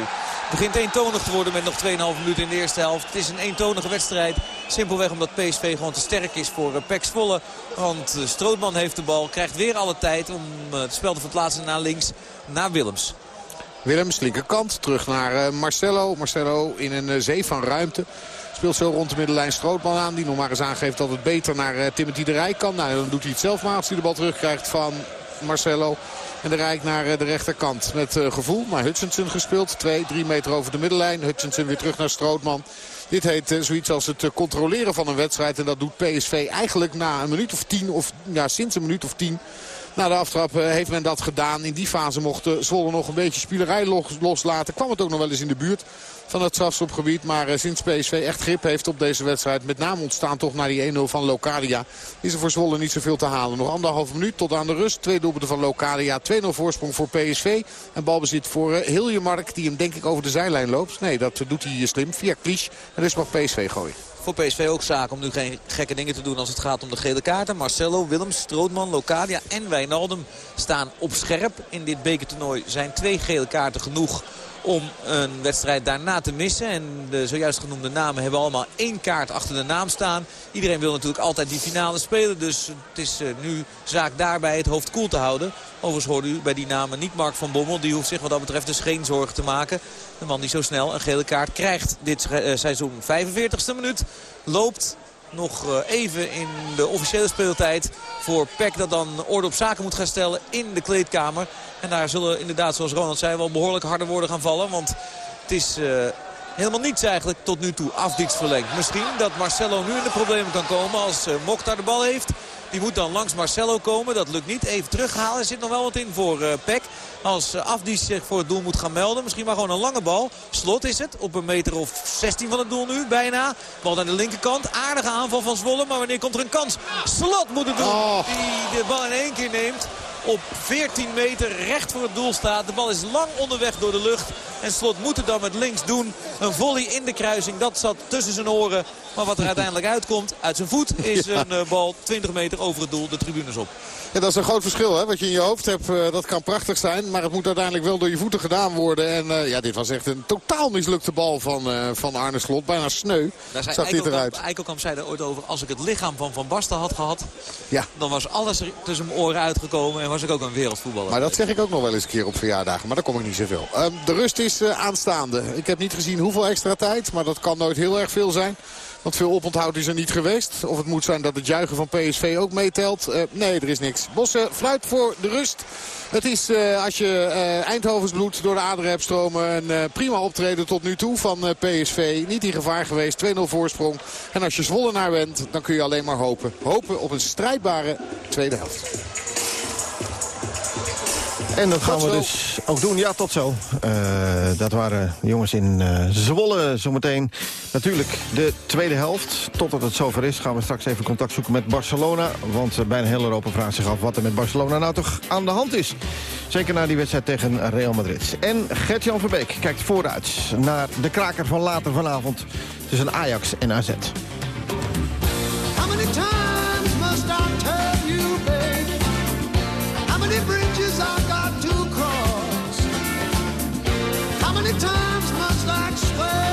Begint eentonig te worden met nog 2,5 minuten in de eerste helft. Het is een eentonige wedstrijd. Simpelweg omdat PSV gewoon te sterk is voor uh, Pek Zwolle. Want Strootman heeft de bal. Krijgt weer alle tijd om het spel te verplaatsen naar links. Naar Willems. Willems, linkerkant. Terug naar Marcelo. Marcelo in een zee van ruimte. Speelt zo rond de middenlijn Strootman aan. Die nog maar eens aangeeft dat het beter naar Timothy de Rijk kan. Nou, dan doet hij het zelf maar als hij de bal terugkrijgt van Marcelo. En de Rijk naar uh, de rechterkant met uh, gevoel. Maar Hutchinson gespeeld. Twee, drie meter over de middenlijn. Hutchinson weer terug naar Strootman. Dit heet zoiets als het controleren van een wedstrijd. En dat doet PSV eigenlijk na een minuut of tien. Of ja, sinds een minuut of tien. Na de aftrap heeft men dat gedaan. In die fase mocht Zwolle nog een beetje spielerij loslaten. Kwam het ook nog wel eens in de buurt van het strafschopgebied. Maar uh, sinds PSV echt grip heeft op deze wedstrijd. Met name ontstaan toch naar die 1-0 van Locadia. Is er voor Zwolle niet zoveel te halen. Nog anderhalve minuut tot aan de rust. Twee doelpunten van Locadia. 2-0 voorsprong voor PSV. En balbezit voor uh, Hiljemark. Die hem denk ik over de zijlijn loopt. Nee, dat doet hij slim. Via Klisch. En dus mag PSV gooien voor PSV ook zaak om nu geen gekke dingen te doen als het gaat om de gele kaarten. Marcelo, Willems, Strootman, Locadia en Wijnaldum staan op scherp. In dit bekertoernooi zijn twee gele kaarten genoeg om een wedstrijd daarna te missen. En de zojuist genoemde namen hebben allemaal één kaart achter de naam staan. Iedereen wil natuurlijk altijd die finale spelen. Dus het is eh, nu zaak daarbij het hoofd koel te houden. Overigens hoorde u bij die namen niet Mark van Bommel. Die hoeft zich wat dat betreft dus geen zorgen te maken. De man die zo snel een gele kaart krijgt dit eh, seizoen. 45ste minuut loopt nog eh, even in de officiële speeltijd voor Peck dat dan orde op zaken moet gaan stellen in de kleedkamer. En daar zullen inderdaad, zoals Ronald zei, wel behoorlijk harde woorden gaan vallen. Want het is uh, helemaal niets eigenlijk tot nu toe afdiets verlengd. Misschien dat Marcelo nu in de problemen kan komen als uh, Mokhtar de bal heeft. Die moet dan langs Marcelo komen. Dat lukt niet. Even terughalen. Er zit nog wel wat in voor uh, Peck. Als uh, Afdies zich voor het doel moet gaan melden. Misschien maar gewoon een lange bal. Slot is het. Op een meter of 16 van het doel nu. Bijna. Bal aan de linkerkant. Aardige aanval van Zwolle. Maar wanneer komt er een kans? Slot moet het doen. Oh. Die de bal in één keer neemt op 14 meter recht voor het doel staat. De bal is lang onderweg door de lucht. En Slot moet het dan met links doen. Een volley in de kruising. Dat zat tussen zijn oren. Maar wat er uiteindelijk uitkomt uit zijn voet is een uh, bal 20 meter over het doel de tribunes op. Ja, dat is een groot verschil. Hè? Wat je in je hoofd hebt, uh, dat kan prachtig zijn. Maar het moet uiteindelijk wel door je voeten gedaan worden. En uh, ja, dit was echt een totaal mislukte bal van, van Arne Slot. Bijna sneu Daar zag dit eruit. Eikelkamp zei er ooit over. Als ik het lichaam van Van Basten had gehad. Ja. Dan was alles er tussen mijn oren uitgekomen. En was ik ook een wereldvoetballer. Maar dat zeg ik ook nog wel eens een keer op verjaardagen. Maar daar kom ik niet zoveel. Um, de rust is aanstaande. Ik heb niet gezien hoeveel extra tijd. Maar dat kan nooit heel erg veel zijn. Want veel oponthoud is er niet geweest. Of het moet zijn dat het juichen van PSV ook meetelt. Uh, nee, er is niks. Bossen fluit voor de rust. Het is, uh, als je uh, Eindhovens bloed door de aderen hebt stromen... een prima optreden tot nu toe van PSV. Niet in gevaar geweest, 2-0 voorsprong. En als je Zwollenaar bent, dan kun je alleen maar hopen. Hopen op een strijdbare tweede helft. En dat gaan we dus ook doen. Ja, tot zo. Uh, dat waren jongens in uh, Zwolle zometeen. Natuurlijk de tweede helft. Totdat het zover is gaan we straks even contact zoeken met Barcelona. Want uh, bijna heel Europa vraagt zich af wat er met Barcelona nou toch aan de hand is. Zeker na die wedstrijd tegen Real Madrid. En Gert-Jan Verbeek kijkt vooruit naar de kraker van later vanavond... tussen Ajax en AZ. How many times must I must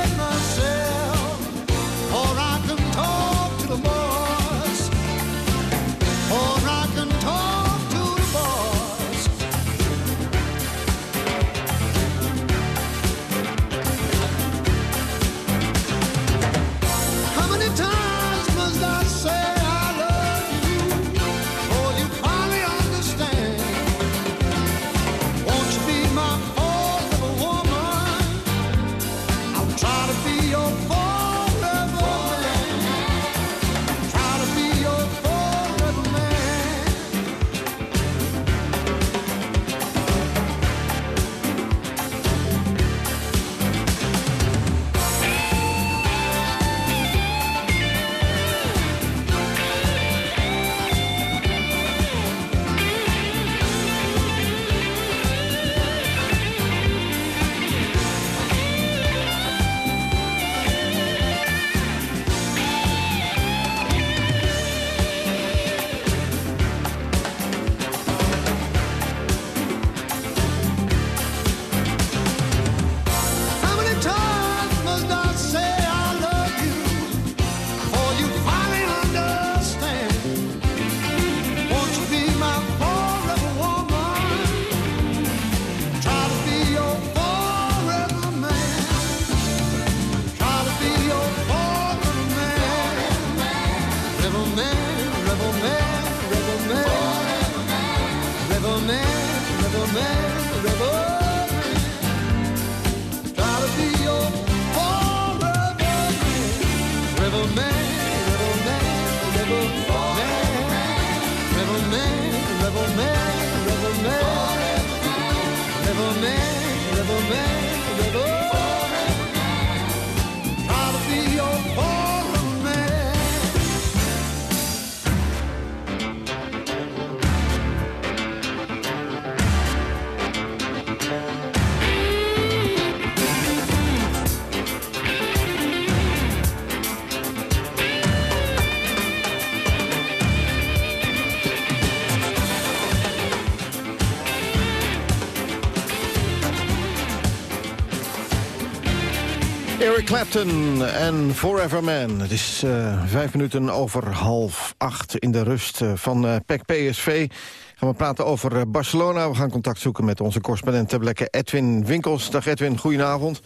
Eric Clapton en Forever Man. Het is eh, vijf minuten over half acht in de rust eh, van eh PEC PSV. Gaan we praten over Barcelona. We gaan contact zoeken met onze correspondent ter plekke Edwin Winkels. Dag Edwin, goedenavond.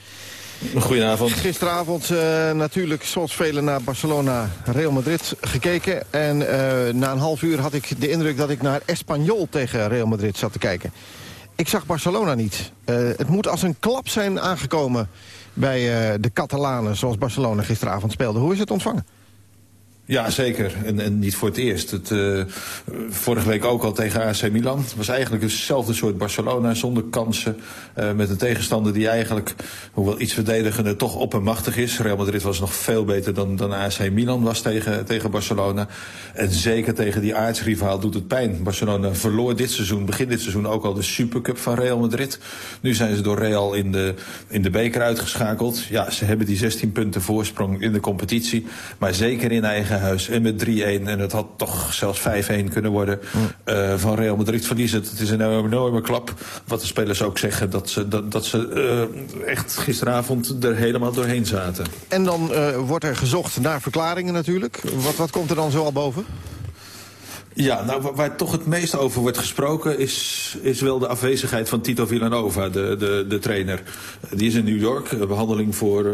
Goedenavond. Gisteravond natuurlijk, zoals velen, naar Barcelona Real Madrid gekeken. En na een half uur had ik de indruk dat ik naar Espanyol tegen Real Madrid zat te kijken. Ik zag Barcelona niet. Het moet als een klap zijn aangekomen bij eh, de Catalanen... zoals Barcelona gisteravond speelde. Hoe is het ontvangen? Ja, zeker. En, en niet voor het eerst. Het, eh, vorige week ook al tegen AC Milan. Het was eigenlijk hetzelfde soort Barcelona zonder kansen. eh, met een tegenstander die eigenlijk, hoewel iets verdedigender, toch oppermachtig is. Real Madrid was nog veel beter dan, dan AC Milan was tegen, tegen Barcelona. En zeker tegen die aardsrivaal doet het pijn. Barcelona verloor dit seizoen, begin dit seizoen ook al de Supercup van Real Madrid. Nu zijn ze door Real in de, in de beker uitgeschakeld. Ja, ze hebben die 16 punten voorsprong in de competitie. Maar zeker in eigen huis en met 3-1. En het had toch zelfs 5-1 kunnen worden eh, van Real Madrid verliezen. Het is een enorme klap. Wat de spelers ook zeggen, dat ze, dat, dat ze eh, echt gisteravond er helemaal doorheen zaten. En dan eh, wordt er gezocht naar verklaringen natuurlijk. Wat, wat komt er dan zo al boven? Ja, nou, wa- waar toch het meest over wordt gesproken is, is wel de afwezigheid van Tito Villanova, de, de, de trainer. Die is in New York, een behandeling voor,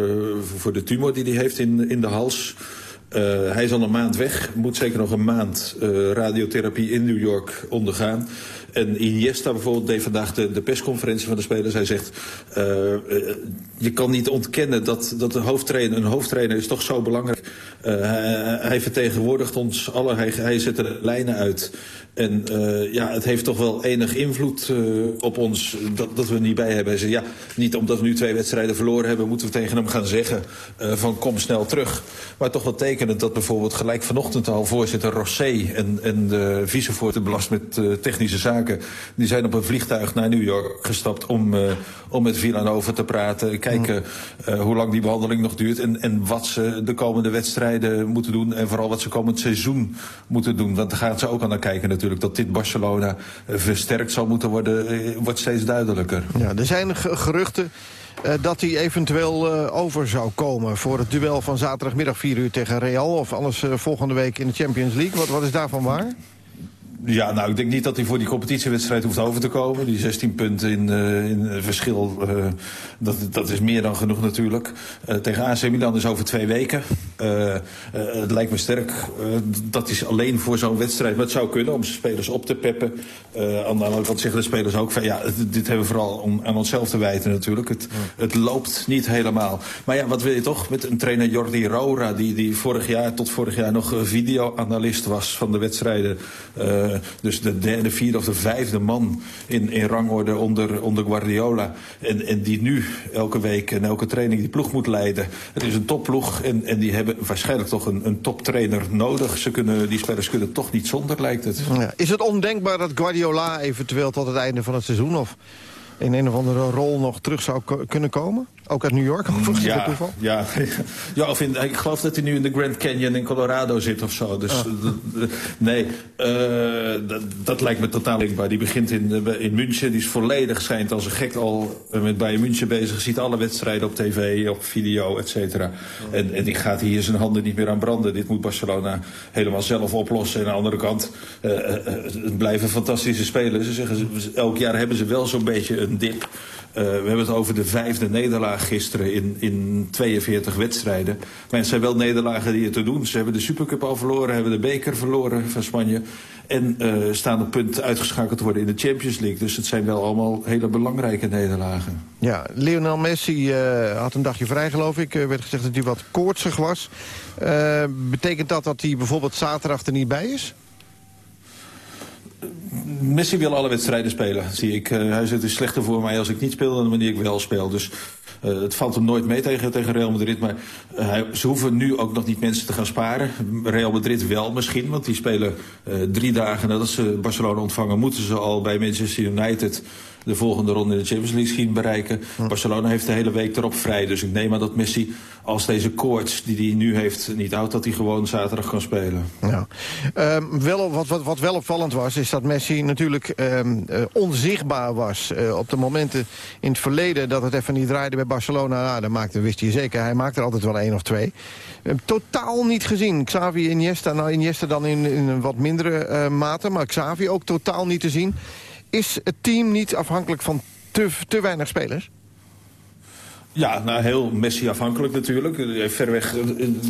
voor de tumor die hij heeft in, in de hals. Eh, hij is al een maand weg, moet zeker nog een maand eh, radiotherapie in New York ondergaan. En Iniesta bijvoorbeeld deed vandaag de, de persconferentie van de spelers. Hij zegt, eh, eh, je kan niet ontkennen dat, dat een hoofdtrainer, een hoofdtrainer is toch zo belangrijk. Eh, hij, hij vertegenwoordigt ons allen, hij, zet de lijnen uit. En ja, het heeft toch wel enig invloed op ons dat, dat we er niet bij hebben. Hij zei, ja, niet omdat we nu twee wedstrijden verloren hebben... moeten we tegen hem gaan zeggen van kom snel terug. Maar toch wel tekenend dat bijvoorbeeld gelijk vanochtend al... voorzitter Rosé en, en de vicevoorzitter belast met technische zaken... die zijn op een vliegtuig naar New York gestapt om, eh, om met Villanova te praten. Kijken eh, hoe lang die behandeling nog duurt... En, en wat ze de komende wedstrijden moeten doen... en vooral wat ze komend seizoen moeten doen. Want daar gaan ze ook aan naar kijken natuurlijk. Dat dit Barcelona eh, versterkt zal moeten worden... wordt steeds duidelijker. Ja, er zijn ge- geruchten dat hij eventueel over zou komen... voor het duel van zaterdagmiddag 4 uur tegen Real... of anders volgende week in de Champions League. Wat, wat is daarvan waar? Ja, nou, ik denk niet dat hij voor die competitiewedstrijd hoeft over te komen. Die 16 punten in, eh, in eh, verschil, eh, dat, dat is meer dan genoeg natuurlijk. Eh, tegen AC Milan is over twee weken. Het lijkt me sterk. dat is alleen voor zo'n wedstrijd. Maar het zou kunnen om zijn spelers op te peppen. Aan de andere kant zeggen de spelers ook van... ja, dit hebben we vooral om, aan onszelf te wijten natuurlijk. Het, het loopt niet helemaal. Maar ja, wat wil je toch met een trainer Jordi Roura... die, die vorig jaar tot vorig jaar nog videoanalist was van de wedstrijden... Eh, dus de derde, vierde of de vijfde man in, in rangorde onder, onder Guardiola. En, en die nu elke week en elke training die ploeg moet leiden. Het is een topploeg en, en die hebben waarschijnlijk toch een, een toptrainer nodig. Ze kunnen, die spelers kunnen toch niet zonder, lijkt het. Ja. Is het ondenkbaar dat Guardiola eventueel tot het einde van het seizoen... of in een of andere rol nog terug zou kunnen komen? Ook uit New York, overigens, Ja, toeval? ja, ja of in, ik geloof dat hij nu in de Grand Canyon in Colorado zit of zo. Dus Ah. d- nee, eh, dat, dat lijkt me totaal denkbaar. Die begint in, eh, in München, die is volledig schijnt als een gek al eh, met Bayern München bezig. Ziet alle wedstrijden op tv, op video, et cetera. En, en die gaat hier zijn handen niet meer aan branden. Dit moet Barcelona helemaal zelf oplossen. En aan de andere kant, eh, eh, eh, het blijven fantastische spelers. Ze zeggen, ze- elk jaar hebben ze wel zo'n beetje een dip. Eh, we hebben het over de vijfde nederlaag gisteren in, in 42 wedstrijden. Maar het zijn wel nederlagen die er te doen. Ze hebben de Supercup al verloren, hebben de beker verloren van Spanje. En uh, staan op punt uitgeschakeld te worden in de Champions League. Dus het zijn wel allemaal hele belangrijke nederlagen. Ja, Lionel Messi uh, had een dagje vrij, geloof ik. Er werd gezegd dat hij wat koortsig was. Betekent dat dat hij bijvoorbeeld zaterdag er niet bij is? Messi wil alle wedstrijden spelen, zie ik. Uh, hij zit er slechter voor mij als ik niet speel dan wanneer ik wel speel. Dus uh, het valt hem nooit mee tegen, tegen Real Madrid. Maar hij, ze hoeven nu ook nog niet mensen te gaan sparen. Real Madrid wel misschien, want die spelen drie dagen nadat ze Barcelona ontvangen... moeten ze al bij Manchester United de volgende ronde in de Champions League zien bereiken. Barcelona heeft de hele week erop vrij. Dus ik neem aan dat Messi, als deze koorts die hij nu heeft niet houdt... dat hij gewoon zaterdag kan spelen. Ja. Um, wel, wat, wat, wat wel opvallend was, is dat Messi natuurlijk um, uh, onzichtbaar was. Uh, op de momenten in het verleden dat het even niet draaide bij Barcelona... Nou, dan maakte, wist hij zeker, hij maakte er altijd wel één of twee. Uh, totaal niet gezien. Xavi Iniesta, nou Iniesta dan in, in een wat mindere uh, mate... maar Xavi ook totaal niet te zien. Is het team niet afhankelijk van te, te weinig spelers? Ja, nou heel Messi afhankelijk natuurlijk. Verweg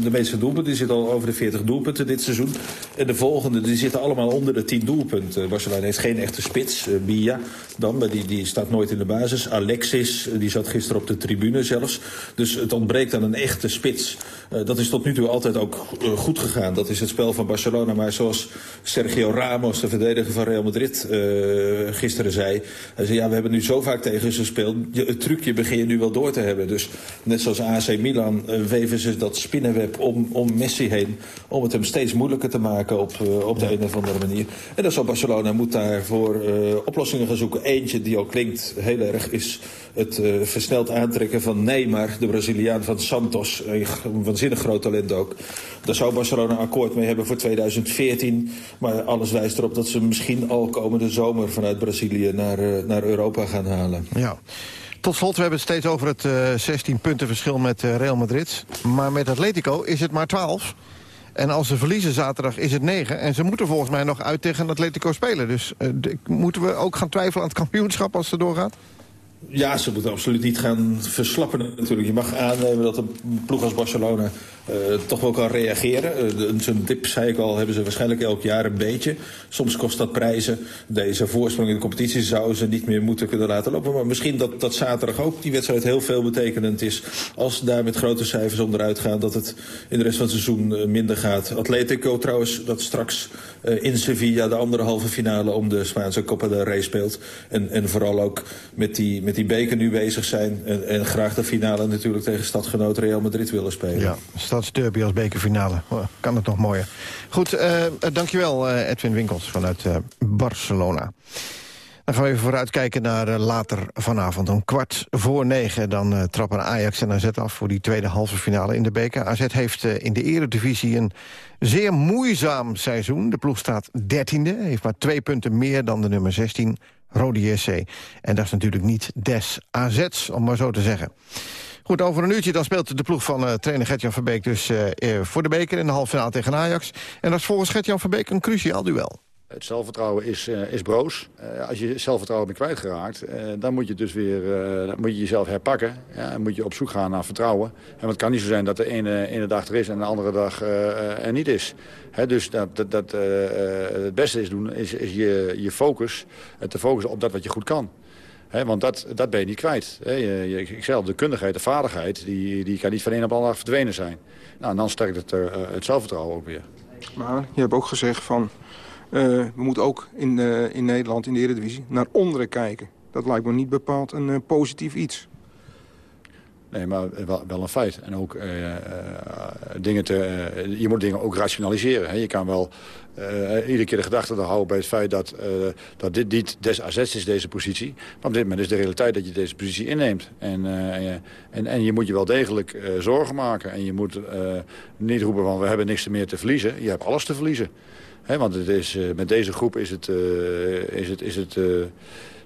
de meeste doelpunten. Die zitten al over de 40 doelpunten dit seizoen. En de volgende, die zitten allemaal onder de 10 doelpunten. Barcelona heeft geen echte spits. Uh, Bia dan, maar die, die staat nooit in de basis. Alexis, die zat gisteren op de tribune zelfs. Dus het ontbreekt aan een echte spits. Dat is tot nu toe altijd ook goed gegaan. Dat is het spel van Barcelona. Maar zoals Sergio Ramos, de verdediger van Real Madrid, gisteren zei. Hij zei, ja, we hebben nu zo vaak tegen ze gespeeld. Het trucje begin je nu wel door te hebben. Dus net zoals AC Milan uh, weven ze dat spinnenweb om, om Messi heen... om het hem steeds moeilijker te maken op, uh, op de een of andere manier. En dan zal Barcelona moet daarvoor uh, oplossingen gaan zoeken. Eentje die al klinkt heel erg is het versneld aantrekken van Neymar... de Braziliaan van Santos, een waanzinnig groot talent ook. Daar zou Barcelona een akkoord mee hebben voor 2014. Maar alles wijst erop dat ze misschien al komende zomer... vanuit Brazilië naar, naar Europa gaan halen. Ja. Tot slot, we hebben het steeds over het uh, 16 punten verschil met uh, Real Madrid. Maar met Atletico is het maar 12. En als ze verliezen zaterdag is het 9. En ze moeten volgens mij nog uit tegen Atletico spelen. Dus de, moeten we ook gaan twijfelen aan het kampioenschap als het doorgaat? Ja, ze moeten absoluut niet gaan verslappen natuurlijk. Je mag aannemen dat een ploeg als Barcelona uh, toch wel kan reageren. Uh, Zo'n dip, zei ik al, hebben ze waarschijnlijk elk jaar een beetje. Soms kost dat prijzen. Deze voorsprong in de competitie zouden ze niet meer moeten kunnen laten lopen. Maar misschien dat, dat zaterdag ook die wedstrijd heel veel betekenend is. Als daar met grote cijfers onderuit gaan, dat het in de rest van het seizoen uh, minder gaat. Atletico trouwens, dat straks in Sevilla de andere halve finale om de Spaanse Copa del Rey speelt. En, en vooral ook met die, met die beker nu bezig zijn. En, en graag de finale natuurlijk tegen stadgenoot Real Madrid willen spelen. Ja, Stadsderby als bekerfinale. Oh, kan het nog mooier. Goed, uh, dankjewel uh, Edwin Winkels vanuit Barcelona. Dan gaan we even vooruitkijken naar later vanavond. Om kwart voor negen dan trappen Ajax en AZ af... voor die tweede halve finale in de beker. AZ heeft in de eredivisie een zeer moeizaam seizoen. De ploeg staat dertiende, heeft maar twee punten meer dan de nummer 16... Rode JC. En dat is natuurlijk niet des AZ's, om maar zo te zeggen. Goed, over een uurtje dan speelt de ploeg van uh, trainer Gert-Jan Verbeek... dus uh, voor de beker in de halve finale tegen Ajax. En dat is volgens Gert-Jan Verbeek een cruciaal duel. Het zelfvertrouwen is, is broos. Als je zelfvertrouwen bent kwijtgeraakt, dan moet je dus weer moet je jezelf herpakken. Ja, en moet je op zoek gaan naar vertrouwen. En het kan niet zo zijn dat de ene, ene dag er is en de andere dag er niet is. He, dus dat, dat, dat het beste is doen, is, is je, je focus, te focussen op dat wat je goed kan. Want dat, dat ben je niet kwijt. He, je, je, ik de kundigheid, de vaardigheid, die, die kan niet van een op de andere verdwenen zijn. Nou, en dan sterkt het, het zelfvertrouwen ook weer. Maar je hebt ook gezegd van... Uh, we moeten ook in, uh, in Nederland, in de Eredivisie, naar onderen kijken. Dat lijkt me niet bepaald een uh, positief iets. Nee, maar wel, een feit. En ook dingen te, je moet dingen ook rationaliseren. Hè. Je kan wel iedere keer de gedachte houden bij het feit dat, dat dit niet des is, deze positie. Maar op dit moment is de realiteit dat je deze positie inneemt. En, en, en je moet je wel degelijk zorgen maken. En je moet niet roepen van we hebben niks meer te verliezen. Je hebt alles te verliezen. He, want het is, met deze groep is het, is het, is het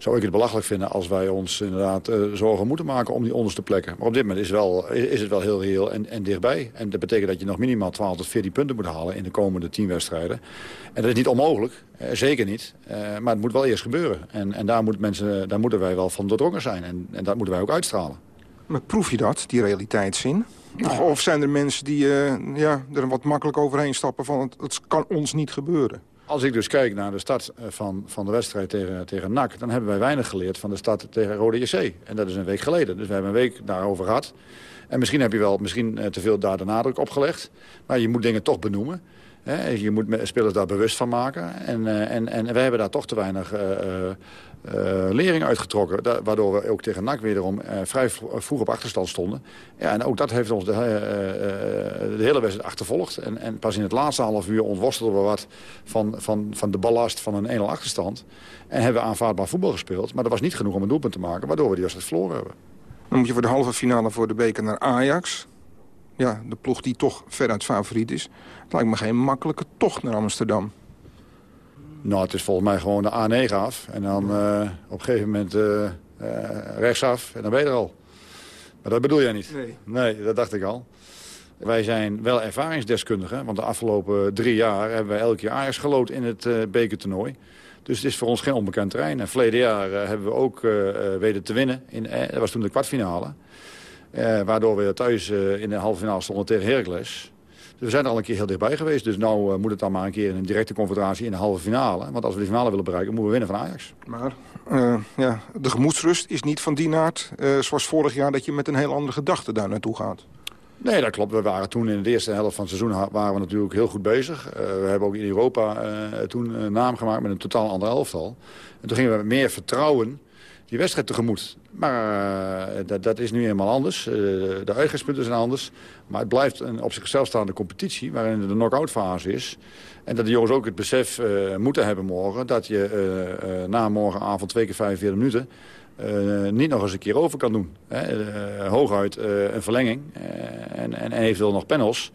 zou ik het belachelijk vinden als wij ons inderdaad zorgen moeten maken om die onderste plekken. Maar op dit moment is, wel, is het wel heel reëel en, en dichtbij. En dat betekent dat je nog minimaal 12 tot 14 punten moet halen in de komende 10 wedstrijden. En dat is niet onmogelijk, zeker niet. maar het moet wel eerst gebeuren. En, en daar, moet mensen, daar moeten wij wel van doordrongen zijn. En, en dat moeten wij ook uitstralen. Maar proef je dat, die realiteitszin? Of, of zijn er mensen die ja, er wat makkelijk overheen stappen van het, het kan ons niet gebeuren? Als ik dus kijk naar de start eh, van, van de wedstrijd tegen, tegen NAC... dan hebben wij weinig geleerd van de start tegen Rode JC. En dat is een week geleden. Dus we hebben een week daarover gehad. En misschien heb je wel misschien, uh, te veel daar de nadruk op gelegd. Maar je moet dingen toch benoemen. Je moet spelers daar bewust van maken. En, uh, en, en wij hebben daar toch te weinig uh, lering uitgetrokken. Waardoor we ook tegen NAC wederom vrij vroeg op achterstand stonden. Ja, en ook dat heeft ons de, de hele wedstrijd achtervolgd. En, en, pas in het laatste half uur ontworstelden we wat van, van, van de ballast van een 1-0 achterstand. En hebben we aanvaardbaar voetbal gespeeld. Maar dat was niet genoeg om een doelpunt te maken, waardoor we die wedstrijd verloren hebben. Dan moet je voor de halve finale voor de beker naar Ajax. Ja, de ploeg die toch veruit favoriet is. Het lijkt me geen makkelijke tocht naar Amsterdam. Nou, het is volgens mij gewoon de A9 af. En dan uh, op een gegeven moment uh, rechtsaf en dan ben je er al. Maar dat bedoel jij niet? Nee. Nee, dat dacht ik al. Wij zijn wel ervaringsdeskundigen. Want de afgelopen drie jaar hebben wij elk jaar Ajax gelood in het uh, bekertoernooi. Dus het is voor ons geen onbekend terrein. En verleden jaar uh, hebben we ook uh, weten te winnen. In, dat was toen de kwartfinale. Waardoor we thuis in de halve finale stonden tegen Heracles. Dus we zijn er al een keer heel dichtbij geweest. Dus nu uh, moet het dan maar een keer in een directe confrontatie in de halve finale. Want als we die finale willen bereiken, moeten we winnen van Ajax. Maar uh, ja, de gemoedsrust is niet van die aard, uh, zoals vorig jaar... dat je met een heel andere gedachte daar naartoe gaat. Nee, dat klopt. We waren toen in de eerste helft van het seizoen waren we natuurlijk heel goed bezig. Uh, we hebben ook in Europa uh, toen een naam gemaakt met een totaal ander elftal. En toen gingen we met meer vertrouwen die wedstrijd tegemoet. Maar uh, dat, dat, is nu eenmaal anders. Uh, de uitgangspunten zijn anders. Maar het blijft een op zichzelf staande competitie... waarin de knock-out fase is. En dat de jongens ook het besef uh, moeten hebben morgen... dat je na morgenavond twee keer 45 minuten... niet nog eens een keer over kan doen. Hè? hooguit een verlenging en, en, en eventueel nog panels.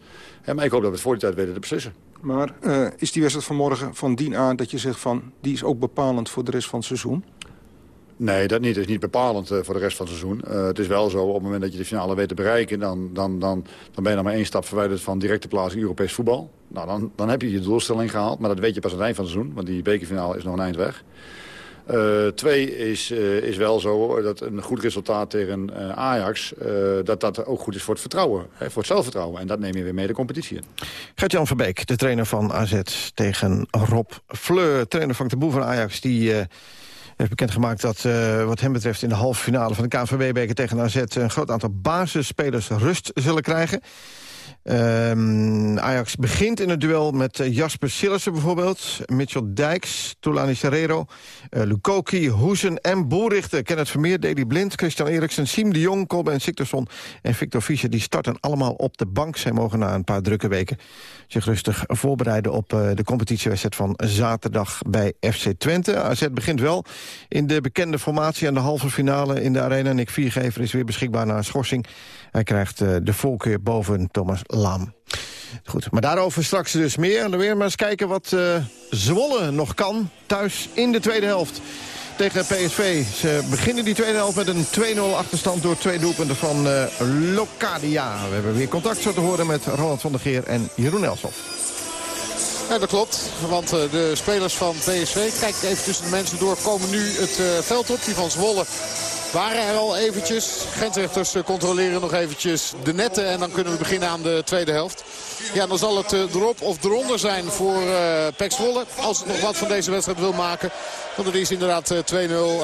maar ik hoop dat we het voor die tijd weten te beslissen. Maar is die wedstrijd van morgen van dien aan dat je zegt van... die is ook bepalend voor de rest van het seizoen? Nee, dat niet. Het is niet bepalend uh, voor de rest van het seizoen. Uh, het is wel zo, op het moment dat je de finale weet te bereiken... dan, dan, dan, dan ben je dan maar één stap verwijderd van directe plaatsing Europees voetbal. Nou, dan, dan heb je je doelstelling gehaald. Maar dat weet je pas aan het eind van het seizoen. Want die bekerfinale is nog een eind weg. Uh, twee is, is wel zo dat een goed resultaat tegen Ajax... dat dat ook goed is voor het vertrouwen, hè, voor het zelfvertrouwen. En dat neem je weer mee de competitie in. Gert-Jan Verbeek, de trainer van AZ tegen Rob Fleur. Trainer van de Boer van Ajax, die heeft bekendgemaakt dat uh, wat hem betreft in de halve finale van de KNVB-beker tegen AZ... een groot aantal basisspelers rust zullen krijgen. Um, Ajax begint in het duel met uh, Jasper Sillissen bijvoorbeeld. Mitchell Dijks, Toulani Serrero, uh, Lukoki, Hoesen en Boerichter. Kenneth Vermeer, Deli Blind, Christian Eriksen, Siem de Jong... Colben Siktersson en Victor Fischer die starten allemaal op de bank. Zij mogen na een paar drukke weken zich rustig voorbereiden... op uh, de competitiewedstrijd van zaterdag bij FC Twente. AZ begint wel in de bekende formatie aan de halve finale in de arena. Nick Viergever is weer beschikbaar na een schorsing. Hij krijgt de voorkeur boven Thomas Lam. Goed, maar daarover straks dus meer. En dan weer maar eens kijken wat uh, Zwolle nog kan thuis in de tweede helft tegen PSV. Ze beginnen die tweede helft met een 2-0 achterstand door twee doelpunten van uh, Locadia. We hebben weer contact zo te horen met Ronald van der Geer en Jeroen Elshoff. Ja, dat klopt. Want uh, de spelers van PSV, kijk even tussen de mensen door, komen nu het veld op. Die van Zwolle waren er al eventjes. Grensrechters controleren nog eventjes de netten. En dan kunnen we beginnen aan de tweede helft. Ja, dan zal het erop of eronder zijn voor uh, Pek Zwolle. Als het nog wat van deze wedstrijd wil maken. Want het is inderdaad 2-0.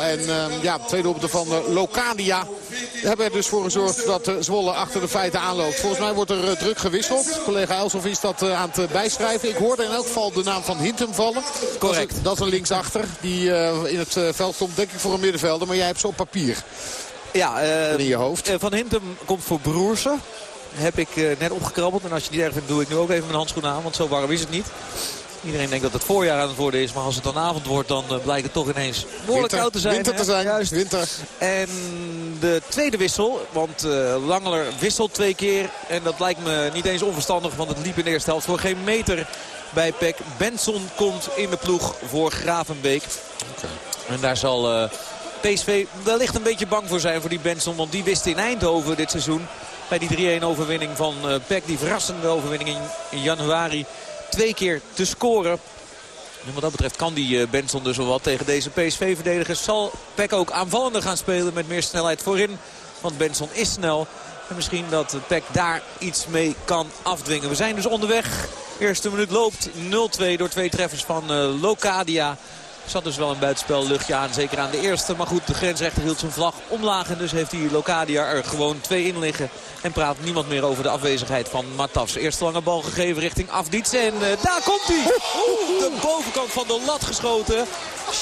En uh, ja, tweede op de van uh, Locadia. We hebben er dus voor gezorgd dat uh, Zwolle achter de feiten aanloopt. Volgens mij wordt er druk gewisseld. Collega Elsof is dat aan het bijschrijven. Ik hoorde in elk geval de naam van Hintem vallen. Correct. Dat is, dat is een linksachter die in het veld stond. Denk ik voor een middenvelder. Maar jij hebt ze op papier. Ja, in je hoofd. van Hintem komt voor Broersen heb ik uh, net opgekrabbeld. En als je het niet erg vindt, doe ik nu ook even mijn handschoen aan. Want zo warm is het niet. Iedereen denkt dat het voorjaar aan het worden is. Maar als het dan avond wordt, dan blijkt het toch ineens behoorlijk koud te zijn. Winter te zijn, Juist. winter. En de tweede wissel, want uh, Langeler wisselt twee keer. En dat lijkt me niet eens onverstandig, want het liep in de eerste helft voor geen meter bij Peck. Benson komt in de ploeg voor Gravenbeek. Okay. En daar zal uh, PSV wellicht een beetje bang voor zijn voor die Benson. Want die wist in Eindhoven dit seizoen bij die 3-1 overwinning van uh, Peck. Die verrassende overwinning in, januari. Twee keer te scoren. En wat dat betreft kan die uh, Benson dus wel wat tegen deze PSV-verdedigers. Zal Peck ook aanvallender gaan spelen met meer snelheid voorin. Want Benson is snel. En misschien dat Peck daar iets mee kan afdwingen. We zijn dus onderweg. Eerste minuut loopt 0-2 door twee treffers van uh, Locadia. Zat dus wel een buitenspel luchtje aan, zeker aan de eerste. Maar goed, de grensrechter hield zijn vlag omlaag. En dus heeft die Locadia er gewoon twee in liggen. En praat niemand meer over de afwezigheid van Matafs. Eerste lange bal gegeven richting Afdiets. En uh, daar komt hij. De bovenkant van de lat geschoten.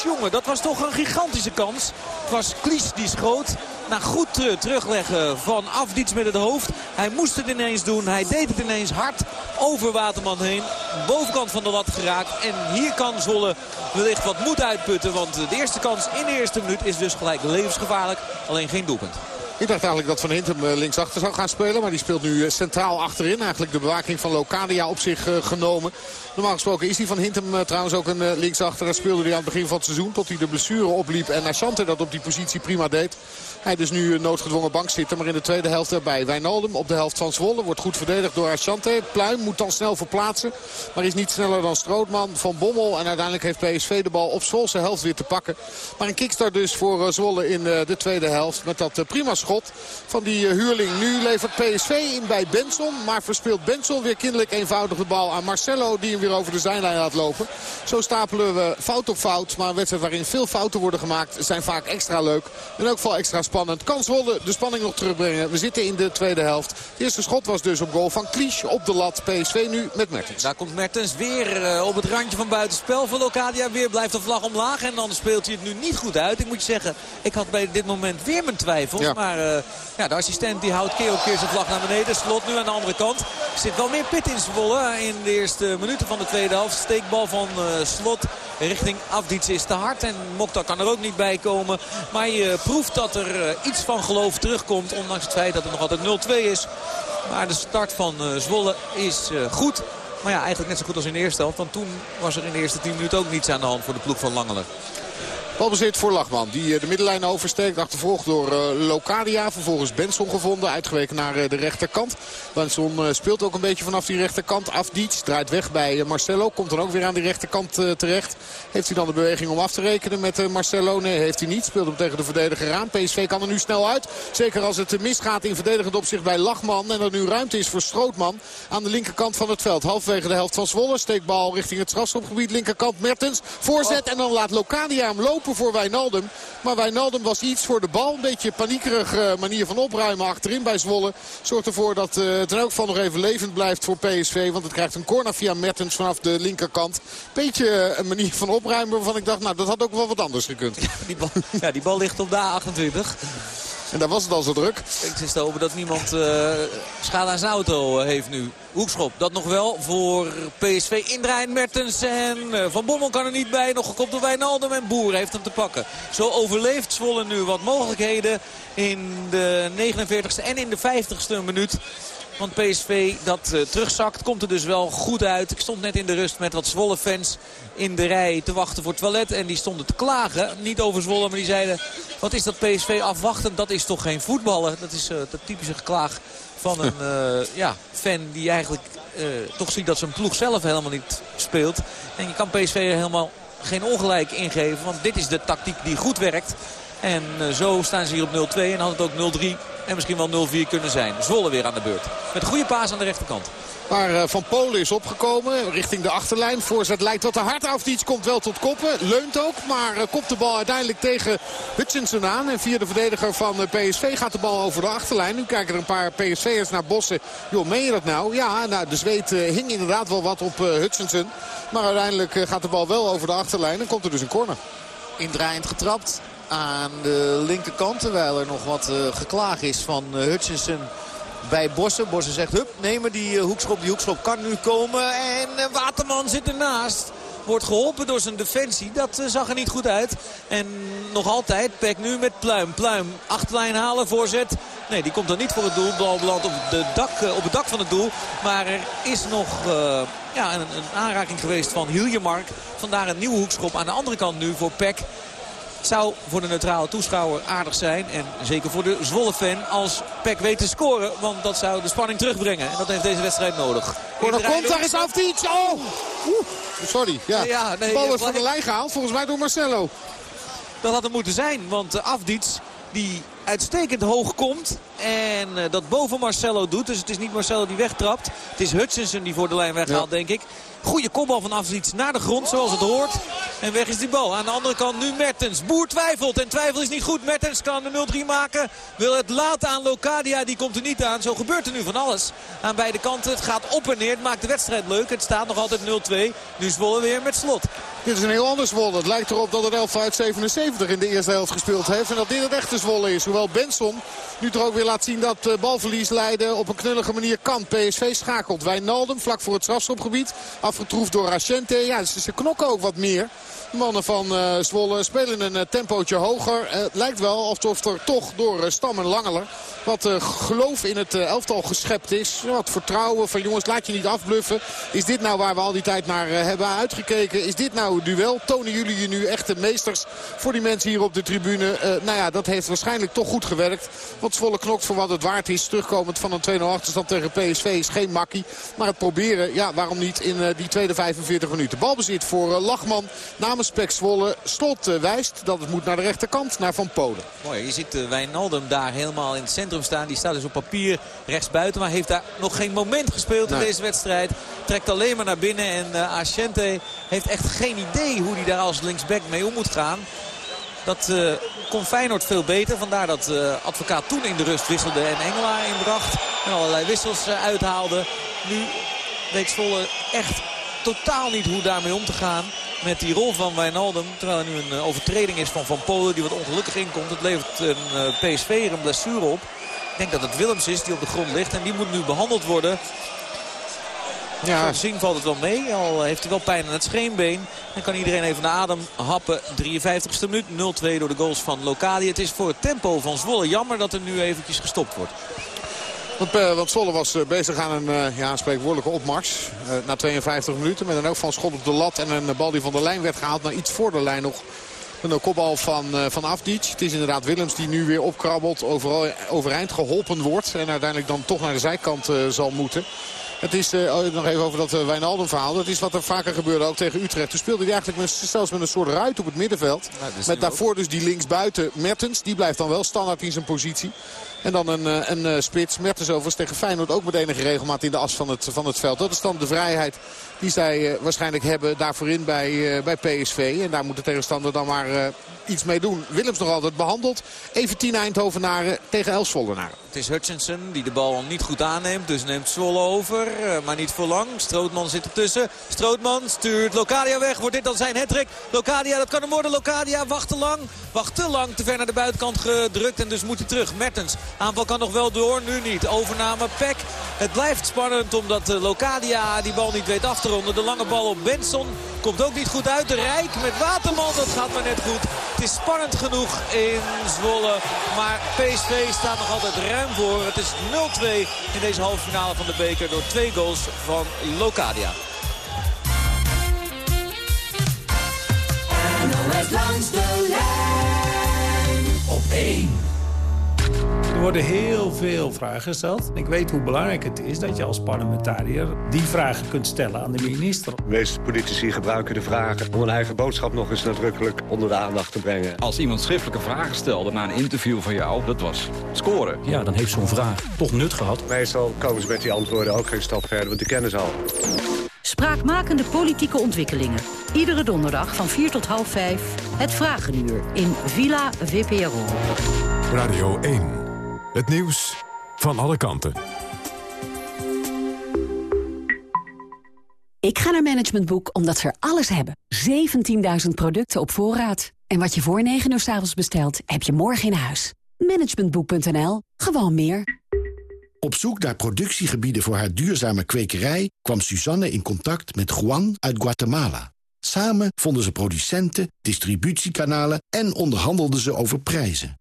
Jongen, dat was toch een gigantische kans. Het was Klies die schoot. Na goed terugleggen van Afdiets met het hoofd. Hij moest het ineens doen. Hij deed het ineens hard over Waterman heen. Bovenkant van de lat geraakt. En hier kan Zolle wellicht wat moed uitputten. Want de eerste kans in de eerste minuut is dus gelijk levensgevaarlijk. Alleen geen doelpunt. Ik dacht eigenlijk dat Van Hintem eh, linksachter zou gaan spelen. Maar die speelt nu eh, centraal achterin. Eigenlijk de bewaking van Locadia op zich eh, genomen. Normaal gesproken is die Van Hintem trouwens ook een linksachter. Daar speelde hij aan het begin van het seizoen. Tot hij de blessure opliep. En Asante dat op die positie prima deed. Hij dus nu noodgedwongen bank zitten. Maar in de tweede helft erbij. Wijnaldum op de helft van Zwolle. Wordt goed verdedigd door Asante. Pluim moet dan snel verplaatsen. Maar is niet sneller dan Strootman. Van Bommel. En uiteindelijk heeft PSV de bal op Zwolse helft weer te pakken. Maar een kickstart dus voor Zwolle in de tweede helft. Met dat prima schot van die huurling. Nu levert PSV in bij Benson. Maar verspeelt Benson weer kinderlijk eenvoudig de bal aan Marcelo. Die weer over de zijlijn laat lopen. Zo stapelen we fout op fout. Maar een wedstrijd waarin veel fouten worden gemaakt zijn vaak extra leuk. En ook wel extra spannend. Kan Zwolle de spanning nog terugbrengen. We zitten in de tweede helft. Het eerste schot was dus op goal van Klies op de lat. PSV nu met Mertens. Daar komt Mertens weer uh, op het randje van buitenspel van Locadia. Weer blijft de vlag omlaag. En dan speelt hij het nu niet goed uit. Ik moet je zeggen, ik had bij dit moment weer mijn twijfels. Ja. Maar uh, ja, de assistent die houdt keer op keer zijn vlag naar beneden. Slot nu aan de andere kant. Er zit wel meer pit in Zwolle in de eerste minuten van de tweede helft. Steekbal van uh, Slot richting Afdiets is te hard. En Mokhtar kan er ook niet bij komen. Maar je proeft dat er uh, iets van geloof terugkomt. Ondanks het feit dat het nog altijd 0-2 is. Maar de start van uh, Zwolle is goed. Maar ja, eigenlijk net zo goed als in de eerste helft. Want toen was er in de eerste 10 minuten ook niets aan de hand voor de ploeg van Langeler. Balbezit voor Lachman. Die de middenlijn oversteekt. Achtervolgd door uh, Locadia. Vervolgens Benson gevonden. Uitgeweken naar uh, de rechterkant. Benson speelt ook een beetje vanaf die rechterkant. Afdiets draait weg bij Marcelo. Komt dan ook weer aan die rechterkant terecht. Heeft hij dan de beweging om af te rekenen met Marcelo? Nee, heeft hij niet. Speelt hem tegen de verdediger aan. PSV kan er nu snel uit. Zeker als het misgaat in verdedigend opzicht bij Lachman. En er nu ruimte is voor Strootman. Aan de linkerkant van het veld. Halfwege de helft van Zwolle. Steekbal richting het strafschopgebied. Linkerkant Mertens. Voorzet en dan laat Locadia hem lopen voor Wijnaldum. Maar Wijnaldum was iets voor de bal. Een beetje paniekerige manier van opruimen achterin bij Zwolle. Zorgt ervoor dat uh, het in elk geval nog even levend blijft voor PSV. Want het krijgt een corner via Mertens vanaf de linkerkant. Beetje een manier van opruimen waarvan ik dacht, nou dat had ook wel wat anders gekund. Ja, die bal, ja, die bal ligt op de A28. En daar was het al zo druk. Ik zit te dat niemand uh, schade aan zijn auto heeft nu. Hoekschop, dat nog wel voor PSV indraaien. Mertens en uh, Van Bommel kan er niet bij. Nog gekopt door Wijnaldum en Boer heeft hem te pakken. Zo overleeft Zwolle nu wat mogelijkheden in de 49ste en in de 50ste minuut. Want PSV dat uh, terugzakt komt er dus wel goed uit. Ik stond net in de rust met wat Zwolle fans in de rij te wachten voor het toilet. En die stonden te klagen. Niet over Zwolle, maar die zeiden... Wat is dat PSV afwachten? Dat is toch geen voetballen? Dat is uh, dat typische geklaag van een uh, ja, fan die eigenlijk toch ziet dat zijn ploeg zelf helemaal niet speelt. En je kan PSV er helemaal geen ongelijk ingeven. Want dit is de tactiek die goed werkt. En zo staan ze hier op 0-2 en had het ook 0-3 en misschien wel 0-4 kunnen zijn. Zwolle weer aan de beurt. Met een goede paas aan de rechterkant. Waar Van Polen is opgekomen richting de achterlijn. Voorzet lijkt wat te hard af. Iets komt wel tot koppen. Leunt ook. Maar kopt de bal uiteindelijk tegen Hutchinson aan. En via de verdediger van PSV gaat de bal over de achterlijn. Nu kijken er een paar PSV'ers naar Bossen. Joh, meen je dat nou? Ja, nou, de zweet hing inderdaad wel wat op Hutchinson. Maar uiteindelijk gaat de bal wel over de achterlijn. En komt er dus een corner. Indraaiend getrapt aan de linkerkant. Terwijl er nog wat uh, geklaag is van uh, Hutchinson bij Bossen. Bossen zegt, hup, maar die uh, hoekschop. Die hoekschop kan nu komen. En Waterman zit ernaast. Wordt geholpen door zijn defensie. Dat zag er niet goed uit. En nog altijd, Peck nu met Pluim. Pluim, achterlijn halen, voorzet. Nee, die komt dan niet voor het doel. Bal belandt op, de dak, op het dak van het doel. Maar er is nog ja, een, een aanraking geweest van Hiljemark. Vandaar een nieuwe hoekschop. Aan de andere kant nu voor Peck. Het zou voor de neutrale toeschouwer aardig zijn. En zeker voor de Zwolle-fan als Peck weet te scoren. Want dat zou de spanning terugbrengen. En dat heeft deze wedstrijd nodig. Corner komt, daar is Afdiets. Oh! Oeh. Sorry. Ja. ja nee, de bal wordt van de lijn gehaald. Volgens mij door Marcelo. Dat had het moeten zijn. Want Afdiets die uitstekend hoog komt. En eh, dat boven Marcelo doet. Dus het is niet Marcelo die wegtrapt. Het is Hutchinson die voor de lijn weghaalt, denk ik. Goede kopbal van iets naar de grond, zoals het hoort. En weg is die bal. Aan de andere kant nu Mertens. Boer twijfelt en twijfel is niet goed. Mertens kan de 0-3 maken. Wil het laten aan Locadia, die komt er niet aan. Zo gebeurt er nu van alles aan beide kanten. Het gaat op en neer, het maakt de wedstrijd leuk. Het staat nog altijd 0-2. Nu Zwolle weer met slot. Dit is een heel ander Zwolle. Het lijkt erop dat het 11 uit 77 in de eerste helft gespeeld heeft. En dat dit het echte Zwolle is. Hoewel Benson nu toch ook weer laat zien dat eh, balverlies leiden op een knullige manier kan. PSV schakelt Wijnaldum vlak voor het strafschopgebied. Afgetroefd door Ascente. Ja, ze knokken ook wat meer. Mannen van uh, Zwolle spelen een uh, tempootje hoger. Uh, het lijkt wel alsof er toch door Stam en Langeler wat geloof in het elftal geschept is. Wat vertrouwen van jongens, laat je niet afbluffen. Is dit nou waar we al die tijd naar hebben uitgekeken? Is dit nou het duel? Tonen jullie je nu echte meesters voor die mensen hier op de tribune? nou ja, dat heeft waarschijnlijk toch goed gewerkt. Want Zwolle knokt voor wat het waard is. Terugkomend van een 2-0 achterstand tegen PSV is geen makkie. Maar het proberen, ja, waarom niet in die tweede 45 minuten. Balbezit voor Lachman namens namens Zwolle. Slot eh, wijst dat het moet naar de rechterkant, naar Van Polen. Mooi, je ziet eh, Wijnaldum daar helemaal in het centrum staan. Die staat dus op papier rechtsbuiten. Maar heeft daar nog geen moment gespeeld in deze wedstrijd. Trekt alleen maar naar binnen. En uh, Asciente heeft echt geen idee hoe hij daar als linksback mee om moet gaan. Dat uh, kon Feyenoord veel beter. Vandaar dat uh, advocaat toen in de rust wisselde en Engelaar inbracht. En allerlei wissels uh, uithaalde. Nu weet Zwolle echt totaal niet hoe daarmee om te gaan met die rol van Wijnaldum. Terwijl er nu een eh, overtreding is van Van Polen die wat ongelukkig inkomt. Het levert een eh, PSV er een blessure op. Ik denk dat het Willems is die op de grond ligt. En die moet nu behandeld worden. Ja, zien valt het wel mee. Al heeft hij wel pijn aan het scheenbeen. Dan kan iedereen even de adem happen. 53ste minuut. 0-2 door de goals van Locadia. Het is voor het tempo van Zwolle jammer dat er nu eventjes gestopt wordt. Want, uh, want Zwolle was uh, bezig aan een uh, ja, spreekwoordelijke opmars. na 52 minuten met een ook van schot op de lat. En een bal die van de lijn werd gehaald. naar iets voor de lijn nog. Een kopbal van, van Afdic. Het is inderdaad Willems die nu weer opkrabbelt. Overal, overeind geholpen wordt. En uiteindelijk dan toch naar de zijkant zal moeten. Het is uh, nog even over dat uh, Wijnaldum verhaal. Dat is wat er vaker gebeurde ook tegen Utrecht. Toen speelde hij eigenlijk met, zelfs met een soort ruit op het middenveld. met daarvoor dus die linksbuiten Mertens. Die blijft dan wel standaard in zijn positie. En dan een, eh, een, een spits. Mertens overigens tegen Feyenoord ook met enige regelmaat in de as van het, van het veld. Dat is dan de vrijheid die zij waarschijnlijk hebben daarvoor in bij, bij PSV. En daar moet de tegenstander dan maar iets mee doen. Willems nog altijd behandeld. Even 10 Eindhovenaren tegen Elsvollenaren. Het is Hutchinson die de bal niet goed aanneemt. Dus neemt Zwolle over. Eh, maar niet voor lang. Strootman zit ertussen. Strootman stuurt Locadia weg. Wordt dit dan zijn hattrick? Locadia, dat kan hem worden. Locadia wacht te lang. Wacht te lang. Te ver naar de buitenkant gedrukt. En dus moet hij terug. Mertens. Aanval kan nog wel door. Nu niet. Overname Peck. Het blijft spannend omdat eh, Locadia die bal niet weet af te ronden. De lange bal op Benson komt ook niet goed uit. De Rijk met Waterman. Dat gaat maar net goed. Het is spannend genoeg in Zwolle. Maar PSV staat nog altijd ruim voor. Het is 0-2 in deze halve finale van de beker door twee goals van Locadia. NOS langs de lijn op 1. Er worden heel veel vragen gesteld. Ik weet hoe belangrijk het is dat je als parlementariër die vragen kunt stellen aan de minister. De meeste politici gebruiken de vragen om hun eigen boodschap nog eens nadrukkelijk onder de aandacht te brengen. Als iemand schriftelijke vragen stelde na een interview van jou, dat was scoren. Ja, dan heeft zo'n vraag toch nut gehad. Meestal komen ze met die antwoorden ook geen stap verder, want die kennen ze al. Spraakmakende politieke ontwikkelingen. Iedere donderdag van 4 tot half 5. Het Vragenuur in Villa VPRO. Radio 1. Het nieuws van alle kanten. Ik ga naar Management Boek omdat ze er alles hebben. 17.000 producten op voorraad. En wat je voor 9 uur s avonds bestelt, heb je morgen in huis. Managementboek.nl. Gewoon meer. Op zoek naar productiegebieden voor haar duurzame kwekerij... kwam Suzanne in contact met Juan uit Guatemala. Samen vonden ze producenten, distributiekanalen... en onderhandelden ze over prijzen.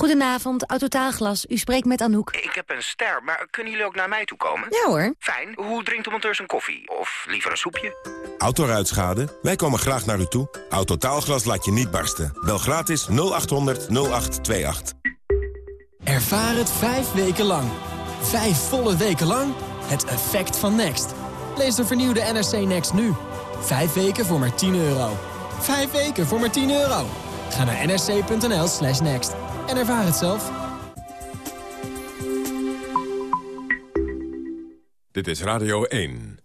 Goedenavond, Autotaalglas. U spreekt met Anouk. Ik heb een ster, maar kunnen jullie ook naar mij toe komen? Ja hoor. Fijn. Hoe drinkt de monteur zijn koffie? Of liever een soepje? Autoruitschade? Wij komen graag naar u toe. Autotaalglas laat je niet barsten. Bel gratis 0800 0828. Ervaar het vijf weken lang. Vijf volle weken lang. Het effect van Next. Lees de vernieuwde NRC Next nu. Vijf weken voor maar 10 euro. Vijf weken voor maar 10 euro. Ga naar nrc.nl slash next. En ervaar het zelf. Dit is Radio 1.